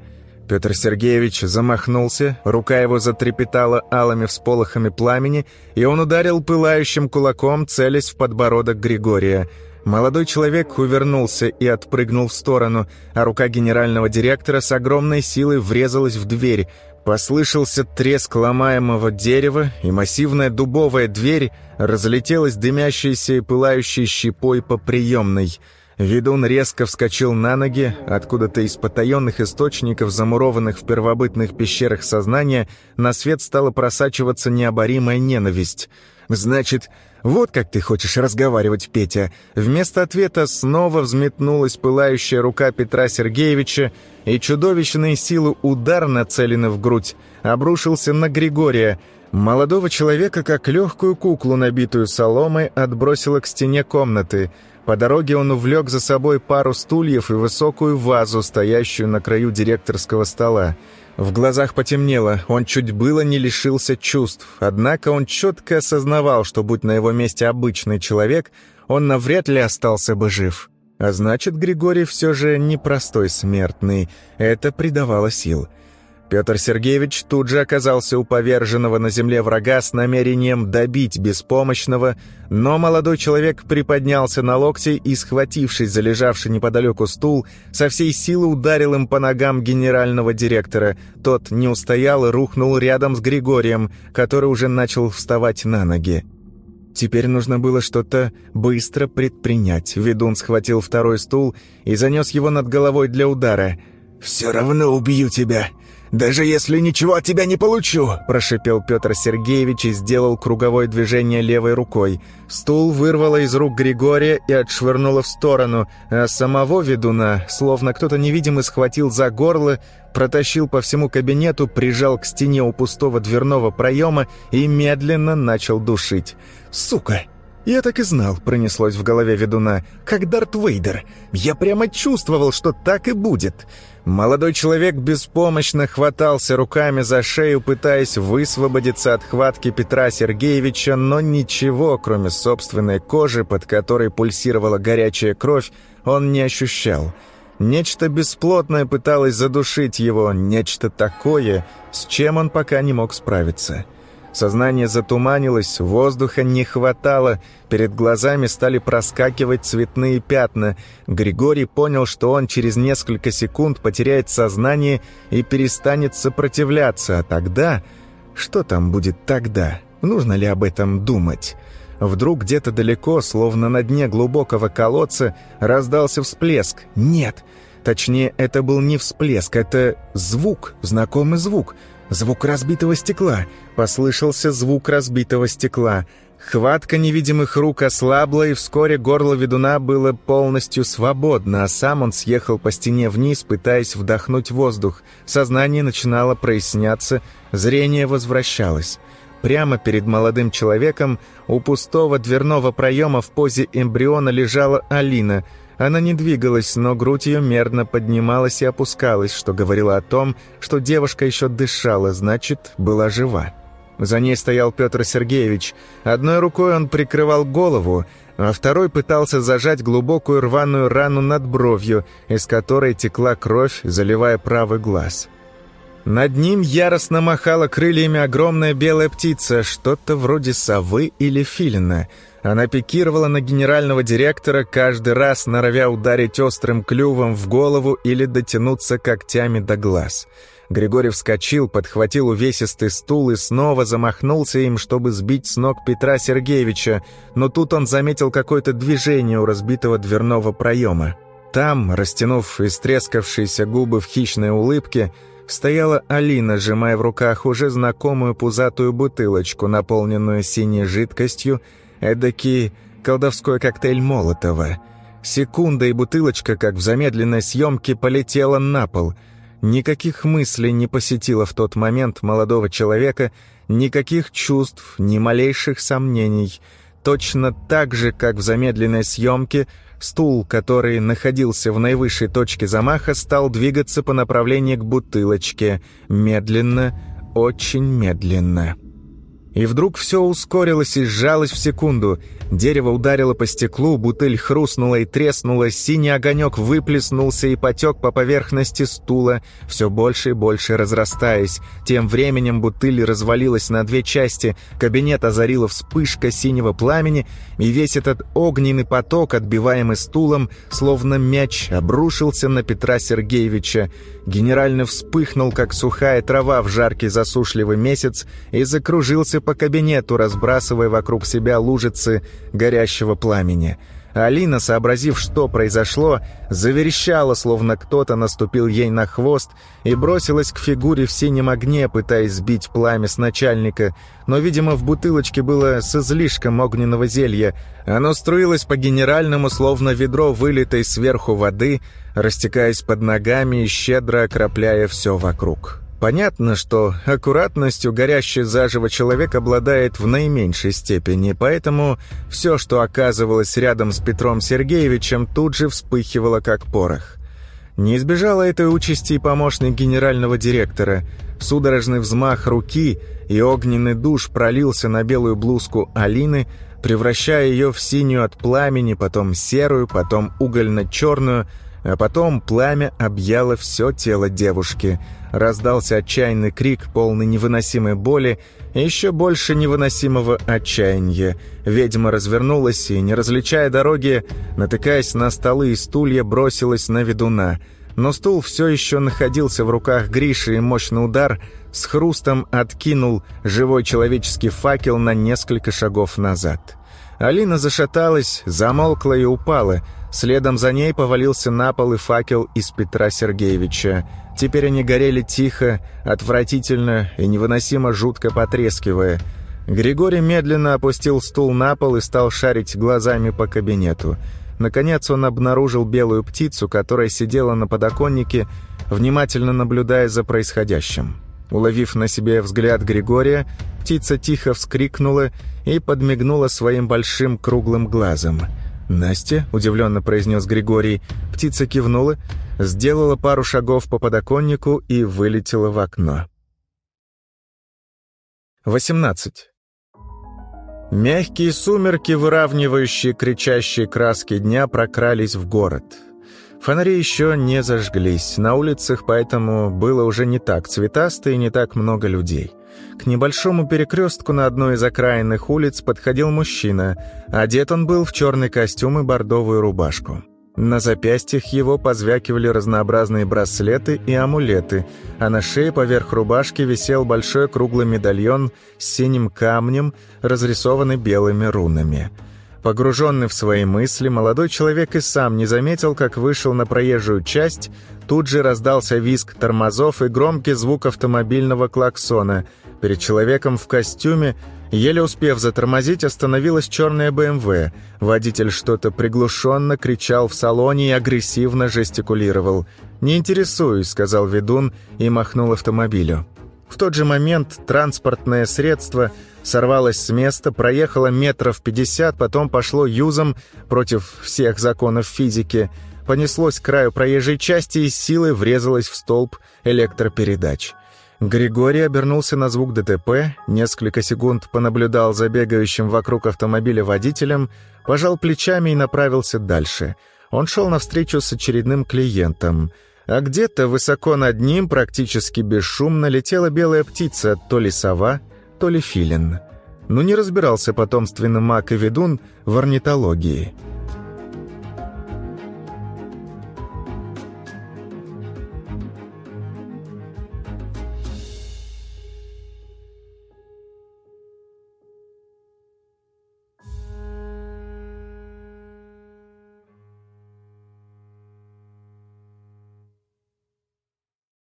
Петр Сергеевич замахнулся, рука его затрепетала алыми всполохами пламени, и он ударил пылающим кулаком, целясь в подбородок Григория – Молодой человек увернулся и отпрыгнул в сторону, а рука генерального директора с огромной силой врезалась в дверь. Послышался треск ломаемого дерева, и массивная дубовая дверь разлетелась дымящейся и пылающей щепой по приемной. Ведун резко вскочил на ноги, откуда-то из потаенных источников, замурованных в первобытных пещерах сознания, на свет стала просачиваться необоримая ненависть. «Значит, вот как ты хочешь разговаривать, Петя!» Вместо ответа снова взметнулась пылающая рука Петра Сергеевича, и чудовищные силы удар, нацеленный в грудь, обрушился на Григория. Молодого человека, как легкую куклу, набитую соломой, отбросило к стене комнаты. По дороге он увлек за собой пару стульев и высокую вазу, стоящую на краю директорского стола. В глазах потемнело, он чуть было не лишился чувств, однако он четко осознавал, что, будь на его месте обычный человек, он навряд ли остался бы жив. А значит, Григорий все же непростой смертный. Это придавало сил. Петр Сергеевич тут же оказался у поверженного на земле врага с намерением добить беспомощного, но молодой человек приподнялся на локте и, схватившись за лежавший неподалеку стул, со всей силы ударил им по ногам генерального директора. Тот не устоял и рухнул рядом с Григорием, который уже начал вставать на ноги. Теперь нужно было что-то быстро предпринять. Ведун схватил второй стул и занес его над головой для удара. «Все равно убью тебя!» «Даже если ничего от тебя не получу!» – прошипел Петр Сергеевич и сделал круговое движение левой рукой. Стул вырвало из рук Григория и отшвырнуло в сторону, а самого ведуна, словно кто-то невидимый схватил за горло, протащил по всему кабинету, прижал к стене у пустого дверного проема и медленно начал душить. «Сука!» «Я так и знал», — пронеслось в голове ведуна, — «как Дарт Вейдер. Я прямо чувствовал, что так и будет». Молодой человек беспомощно хватался руками за шею, пытаясь высвободиться от хватки Петра Сергеевича, но ничего, кроме собственной кожи, под которой пульсировала горячая кровь, он не ощущал. Нечто бесплотное пыталось задушить его, нечто такое, с чем он пока не мог справиться. Сознание затуманилось, воздуха не хватало, перед глазами стали проскакивать цветные пятна. Григорий понял, что он через несколько секунд потеряет сознание и перестанет сопротивляться, а тогда... Что там будет тогда? Нужно ли об этом думать? Вдруг где-то далеко, словно на дне глубокого колодца, раздался всплеск. Нет! Точнее, это был не всплеск, это звук, знакомый звук — Звук разбитого стекла. Послышался звук разбитого стекла. Хватка невидимых рук ослабла, и вскоре горло ведуна было полностью свободно, а сам он съехал по стене вниз, пытаясь вдохнуть воздух. Сознание начинало проясняться, зрение возвращалось. Прямо перед молодым человеком у пустого дверного проема в позе эмбриона лежала Алина — она не двигалась, но грудь ее мерно поднималась и опускалась, что говорило о том, что девушка еще дышала, значит, была жива. За ней стоял Петр Сергеевич. Одной рукой он прикрывал голову, а второй пытался зажать глубокую рваную рану над бровью, из которой текла кровь, заливая правый глаз. Над ним яростно махала крыльями огромная белая птица, что-то вроде совы или филина — она пикировала на генерального директора, каждый раз норовя ударить острым клювом в голову или дотянуться когтями до глаз. Григорий вскочил, подхватил увесистый стул и снова замахнулся им, чтобы сбить с ног Петра Сергеевича, но тут он заметил какое-то движение у разбитого дверного проема. Там, растянув истрескавшиеся губы в хищной улыбке, стояла Алина, сжимая в руках уже знакомую пузатую бутылочку, наполненную синей жидкостью, Эдакий колдовской коктейль Молотова. Секунда и бутылочка, как в замедленной съемке, полетела на пол. Никаких мыслей не посетило в тот момент молодого человека, никаких чувств, ни малейших сомнений. Точно так же, как в замедленной съемке, стул, который находился в наивысшей точке замаха, стал двигаться по направлению к бутылочке. Медленно, очень медленно. И вдруг все ускорилось и сжалось в секунду. Дерево ударило по стеклу, бутыль хрустнула и треснула, синий огонек выплеснулся и потек по поверхности стула, все больше и больше разрастаясь. Тем временем бутыль развалилась на две части, кабинет озарила вспышка синего пламени, и весь этот огненный поток, отбиваемый стулом, словно мяч, обрушился на Петра Сергеевича. Генерально вспыхнул, как сухая трава в жаркий засушливый месяц, и закружился по кабинету, разбрасывая вокруг себя лужицы горящего пламени. Алина, сообразив, что произошло, заверещала, словно кто-то наступил ей на хвост, и бросилась к фигуре в синем огне, пытаясь сбить пламя с начальника. Но, видимо, в бутылочке было с излишком огненного зелья. Оно струилось по генеральному, словно ведро вылитой сверху воды, растекаясь под ногами и щедро окропляя все вокруг. Понятно, что аккуратностью горящий заживо человек обладает в наименьшей степени, поэтому все, что оказывалось рядом с Петром Сергеевичем, тут же вспыхивало как порох. Не избежала этой участи помощник генерального директора. Судорожный взмах руки и огненный душ пролился на белую блузку Алины, превращая ее в синюю от пламени, потом серую, потом угольно-черную, А потом пламя объяло все тело девушки. Раздался отчаянный крик, полный невыносимой боли, и еще больше невыносимого отчаяния. Ведьма развернулась и, не различая дороги, натыкаясь на столы и стулья, бросилась на ведуна. Но стул все еще находился в руках Гриши, и мощный удар с хрустом откинул живой человеческий факел на несколько шагов назад. Алина зашаталась, замолкла и упала. Следом за ней повалился на пол и факел из Петра Сергеевича. Теперь они горели тихо, отвратительно и невыносимо жутко потрескивая. Григорий медленно опустил стул на пол и стал шарить глазами по кабинету. Наконец он обнаружил белую птицу, которая сидела на подоконнике, внимательно наблюдая за происходящим. Уловив на себе взгляд Григория, птица тихо вскрикнула и подмигнула своим большим круглым глазом. «Настя?» — удивленно произнес Григорий. Птица кивнула, сделала пару шагов по подоконнику и вылетела в окно. 18. Мягкие сумерки, выравнивающие кричащие краски дня, прокрались в город. Фонари еще не зажглись, на улицах поэтому было уже не так цветасто и не так много людей. К небольшому перекрестку на одной из окраинных улиц подходил мужчина. Одет он был в черный костюм и бордовую рубашку. На запястьях его позвякивали разнообразные браслеты и амулеты, а на шее поверх рубашки висел большой круглый медальон с синим камнем, разрисованный белыми рунами – Погруженный в свои мысли, молодой человек и сам не заметил, как вышел на проезжую часть, тут же раздался визг тормозов и громкий звук автомобильного клаксона. Перед человеком в костюме, еле успев затормозить, остановилась черная БМВ. Водитель что-то приглушенно кричал в салоне и агрессивно жестикулировал. «Не интересуюсь», — сказал ведун и махнул автомобилю. В тот же момент транспортное средство — сорвалось с места, проехало метров пятьдесят, потом пошло юзом против всех законов физики, понеслось к краю проезжей части и силой врезалось в столб электропередач. Григорий обернулся на звук ДТП, несколько секунд понаблюдал за бегающим вокруг автомобиля водителем, пожал плечами и направился дальше. Он шел навстречу с очередным клиентом. А где-то высоко над ним, практически бесшумно, летела белая птица, то ли сова, то ли филин. Но не разбирался потомственный маг и ведун в орнитологии –